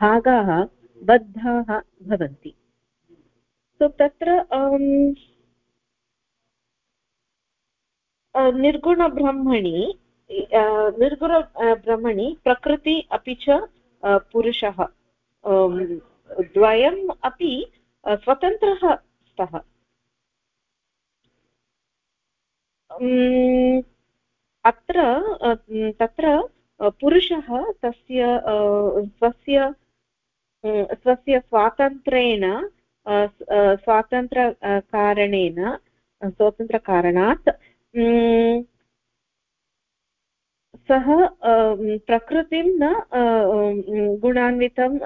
भागाः बद्धाः भवन्ति। सो तत्र निर्गुणब्रह्मणि निर्गुणब्रह्मणि प्रकृति अपि च पुरुषः। द्वयम् अपि स्वतन्त्रः स्तः। अत्र तत्र पुरुषः तस्य स्वस्य स्वस्य स्वातन्त्र्येण स्वातन्त्र्यकारणेन स्वातन्त्र्यकारणात् सः प्रकृतिं न गुणान्वितं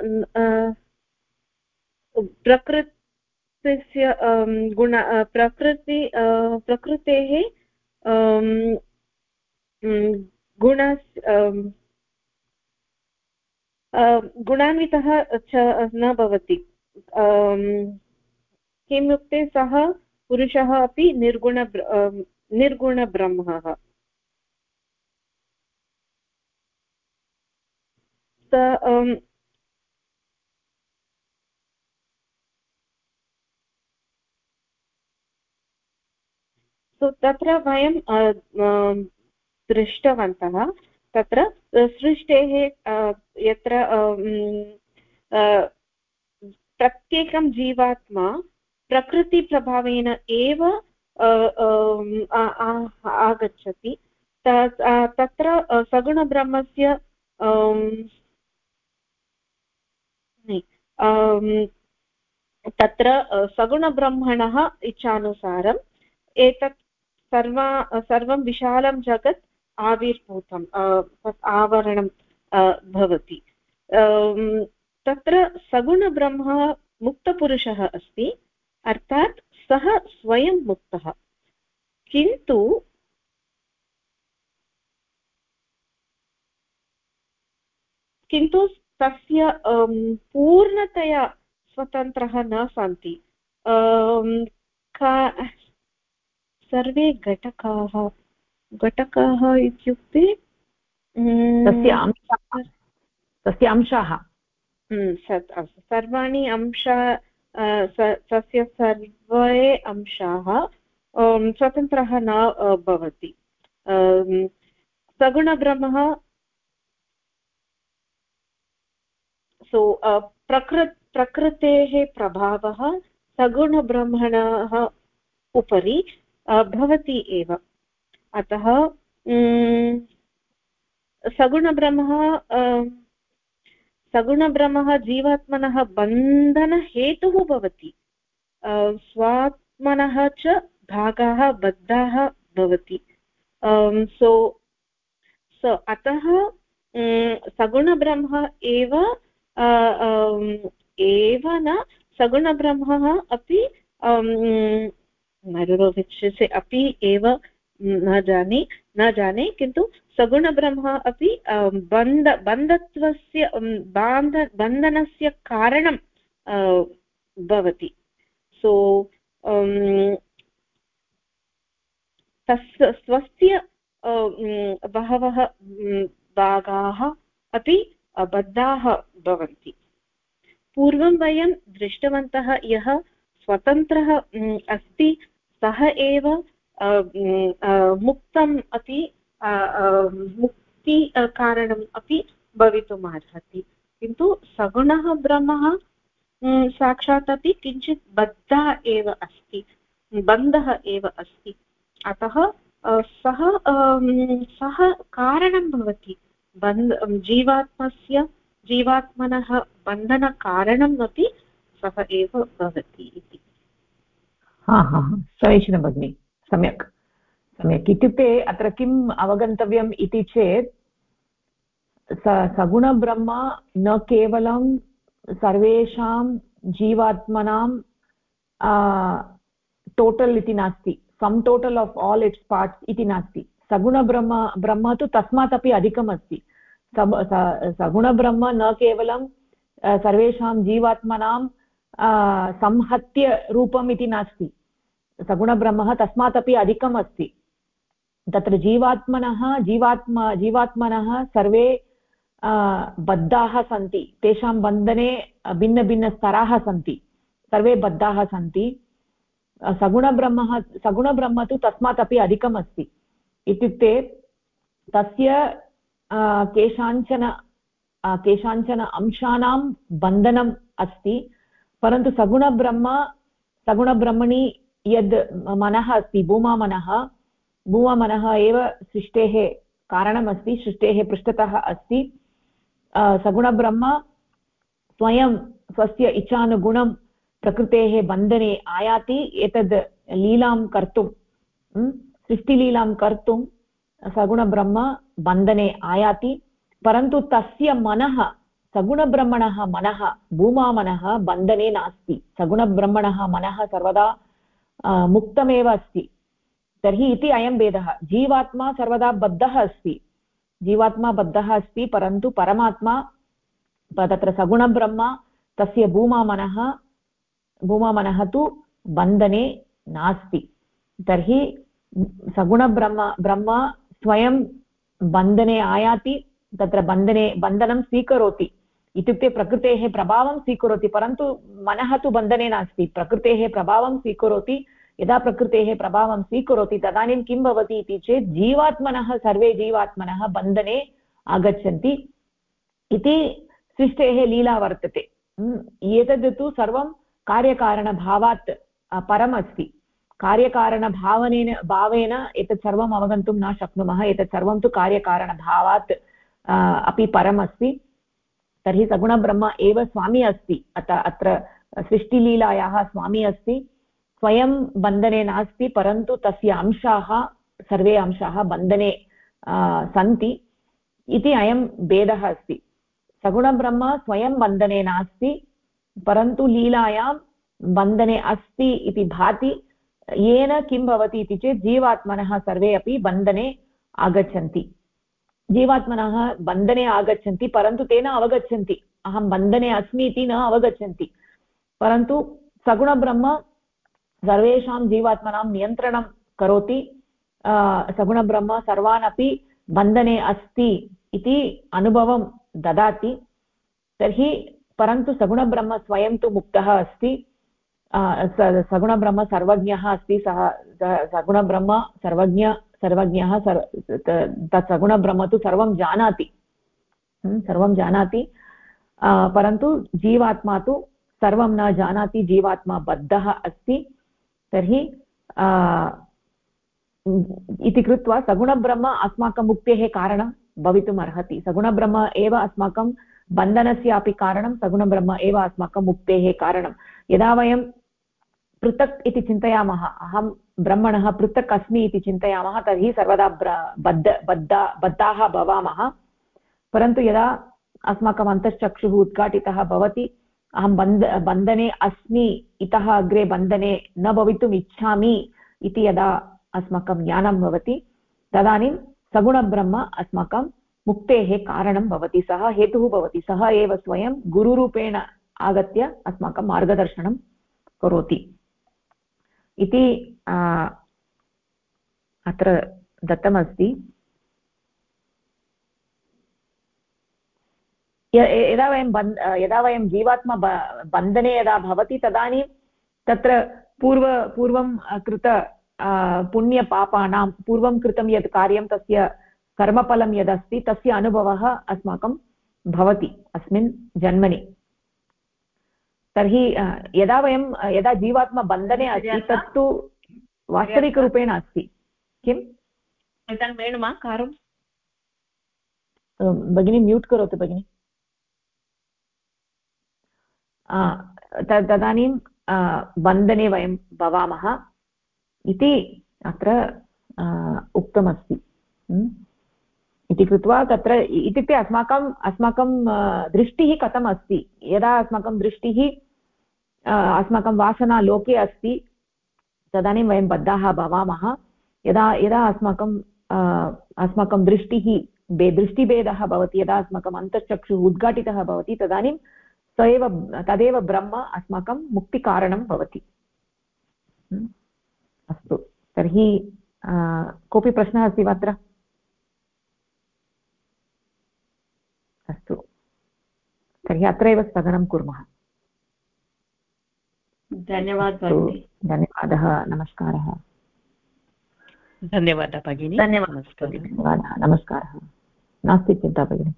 प्रकृतिस्य गुण प्रकृति प्रकृतेः गुण गुणान्वितः च न भवति। किमुक्ते सः पुरुषः अपि निर्गुण निर्गुणब्रह्मः। तत्र वयं दृष्टवन्तः तत्र सृष्टेः यत्र प्रत्येकं जीवात्मा प्रकृतिप्रभावेन एव आगच्छति। तत्र सगुणब्रह्मस्य तत्र सगुणब्रह्मणः इच्छानुसारम् एतत् सर्वा, सर्वं विशालं जगत् आविर्भूतम् आवरणं भवति। तत्र सगुणब्रह्म मुक्तपुरुषः अस्ति, अर्थात् सः स्वयं मुक्तः। किन्तु किन्तु तस्य पूर्णतया स्वतन्त्रः न सन्ति। सर्वे घटकाः घटकाः इत्युक्ते तस्य अंशाः। तस्य अंशाः। सर्वाणि अंश तस्य सर्वे अंशाः स्वतन्त्रः न भवति। सगुणब्रह्मः सो प्रकृ प्रकृतेः प्रभावः सगुणब्रह्मणः उपरि भवति एव। अतः सगुणब्रह्मः सगुणब्रह्मः जीवात्मनः बन्धनहेतुः भवति। स्वात्मनः च भागाः बद्धाः भवति। सो सो, अतः सगुणब्रह्म एव एव न, सगुणब्रह्मः अपि नैरोविच्यसे अपि एव न जाने न जाने, किन्तु सगुणब्रह्म अपि बन्ध, बन्धत्वस्य बान्ध, बन्धनस्य कारणं भवति. सो तस्य, स्वस्य बहवः भागाः अपि बद्धाः भवन्ति. पूर्वं वयं दृष्टवन्तः यः स्वतन्त्रः अस्ति, सः एव मुक्तम् अपि मुक्ति कारणम् अपि भवितुम् अर्हति। किन्तु सगुणः ब्रह्मः साक्षात् अपि किञ्चित् बद्धः एव अस्ति, बन्धः एव अस्ति। अतः सः सः कारणं भवति। बन्ध जीवात्मस्य, जीवात्मनः बन्धनकारणम् अपि सः एव भवति इति। समीचीनं भगिनि। सम्यक्। सम्यक्। इत्युक्ते अत्र किम् अवगन्तव्यम् इति चेत्, स, सगुणब्रह्म न केवलं सर्वेषां जीवात्मनां टोटल् इति नास्ति। Sum total of all its parts इति नास्ति। सगुणब्रह्म, ब्रह्म तु तस्मात् अपि अधिकम् अस्ति सगुणब्रह्म न केवलं सर्वेषां जीवात्मनां संहत्य रूपम् इति नास्ति। सगुणब्रह्मः तस्मात् अपि अधिकम् अस्ति तत्र जीवात्मनः, जीवात्म, जीवात्मनः सर्वे बद्धाः सन्ति। तेषां बन्धने भिन्नभिन्नस्तराः सन्ति। सर्वे बद्धाः सन्ति। सगुणब्रह्मः, सगुणब्रह्म तु तस्मात् अपि अधिकम् अस्ति इत्युक्ते तस्य केषाञ्चन केषाञ्चन अंशानां बन्धनम् अस्ति। परन्तु सगुणब्रह्म, सगुणब्रह्मणि यद् मनः अस्ति भूमामनः भूमामनः एव सृष्टेः कारणमस्ति, सृष्टेः पृष्ठतः अस्ति। सगुणब्रह्म स्वयं स्वस्य इच्छानुगुणं प्रकृतेः बन्धने आयाति, एतद् लीलां कर्तुं सृष्टिलीलां कर्तुं सगुणब्रह्म बन्धने आयाति। परन्तु तस्य मनः, सगुणब्रह्मणः मनः भूमामनः बन्धने नास्ति। सगुणब्रह्मणः मनः सर्वदा मुक्तमेव अस्ति। तर्हि इति अयं भेदः। जीवात्मा सर्वदा बद्धः अस्ति। जीवात्मा बद्धः अस्ति, परन्तु परमात्मा तत्र सगुणब्रह्म तस्य भूमामनः भूमामनः तु बन्धने नास्ति। तर्हि सगुणब्रह्म ब्रह्म स्वयं बन्धने आयाति, तत्र बन्धने, बन्धनं स्वीकरोति। इत्युक्ते प्रकृतेः प्रभावं स्वीकरोति, परन्तु मनः तु बन्धने नास्ति। प्रकृतेः प्रभावं स्वीकरोति, यदा प्रकृतेः प्रभावं स्वीकरोति, तदानीं किं भवति इति चेत् जीवात्मनः, सर्वे जीवात्मनः बन्धने आगच्छन्ति इति सृष्टेः लीला वर्तते। एतद् तु सर्वं कार्यकारणभावात् परम् अस्ति। कार्यकारणभावनेन, भावेन एतत् सर्वम् अवगन्तुं न शक्नुमः, एतत् सर्वं तु कार्यकारणभावात् अपि परम् अस्ति। तर्हि सगुणब्रह्म एव स्वामी अस्ति। अत अत्र सृष्टिलीलायाः स्वामी अस्ति। स्वयं बन्धने नास्ति, परन्तु तस्य अंशाः, सर्वे अंशाः बन्धने सन्ति। इति अयं भेदः अस्ति। सगुणब्रह्म स्वयं बन्धने नास्ति, परन्तु लीलायां बन्धने अस्ति इति भाति, येन किं भवति इति चेत् जीवात्मनः सर्वे अपि बन्धने आगच्छन्ति। जीवात्मनः बन्धने आगच्छन्ति, परन्तु तेन अवगच्छन्ति। अहं बन्धने अस्मि इति न अवगच्छन्ति। परन्तु सगुणब्रह्म सर्वेषां जीवात्मनां नियन्त्रणं करोति। सगुणब्रह्म सर्वान् अपि बन्धने अस्ति इति अनुभवं ददाति। तर्हि, परन्तु सगुणब्रह्म स्वयं तु मुक्तः अस्ति। सगुणब्रह्म सर्वज्ञः अस्ति सः, सगुणब्रह्म सर्वज्ञ सर्वज्ञः सर् तत् सगुणब्रह्म तु सर्वं जानाति। सर्वं जानाति। परन्तु जीवात्मा तु सर्वं न जानाति, जीवात्मा बद्धः अस्ति। तर्हि इति कृत्वा सगुणब्रह्म अस्माकं मुक्तेः कारणं भवितुम् अर्हति सगुणब्रह्म एव अस्माकं बन्धनस्यापि कारणं, सगुणब्रह्म एव अस्माकं मुक्तेः कारणं। यदा वयं पृथक् इति चिन्तयामः। अहं ब्रह्मणः पृथक् अस्मि इति चिन्तयामः, तर्हि सर्वदा बद्ध, बद्धा, बद्धाः भवामः। परन्तु यदा अस्माकम् अन्तश्चक्षुः उद्घाटितः भवति, अहं बन्ध, बन्धने अस्मि, इतः अग्रे बन्धने न भवितुम् इच्छामि इति यदा अस्माकं ज्ञानं भवति, तदानीं सगुणब्रह्म अस्माकं मुक्तेः कारणं भवति। सः हेतुः भवति। सः एव स्वयं गुरुरूपेण आगत्य अस्माकं मार्गदर्शनं करोति। इति अत्र दत्तमस्ति। यदा वयं बन् यदा वयं जीवात्मा बन्धने यदा भवति, तदानीं तत्र पूर्व, पूर्वं कृत पुण्यपापानां, पूर्वं कृतं यत् कार्यं, तस्य कर्मफलं यदस्ति, तस्य अनुभवः अस्माकं भवति, अस्मिन् जन्मनि। तर्हि यदा वयं यदा जीवात्मा बन्धने अस्ति तत्तु वास्तविकरूपेण अस्ति। किम्? वेणुमा कारं? भगिनी म्यूट् करोतु भगिनि। तदानीं बन्धने वयं भवामः इति अत्र उक्तमस्ति। इति कृत्वा तत्र इत्युक्ते अस्माकम् अस्माकं दृष्टिः कथम् अस्ति? यदा अस्माकं दृष्टिः अस्माकं वासना लोके अस्ति, तदानीं वयं बद्धाः भवामः। यदा यदा अस्माकं अस्माकं दृष्टिः बे, दृष्टिभेदः भवति, यदा अस्माकम् अन्तःचक्षुः उद्घाटितः भवति, तदानीं स एव तदेव ब्रह्म अस्माकं मुक्तिकारणं भवति। अस्तु। तर्हि कोऽपि प्रश्नः अस्ति वा अत्र अस्तु तर्हि अत्रैव स्थगनं कुर्मः। धन्यवादः धन्यवादः नमस्कारः। धन्यवादः भगिनी। धन्यवादः नमस्कारः। नास्ति चिन्ता भगिनी।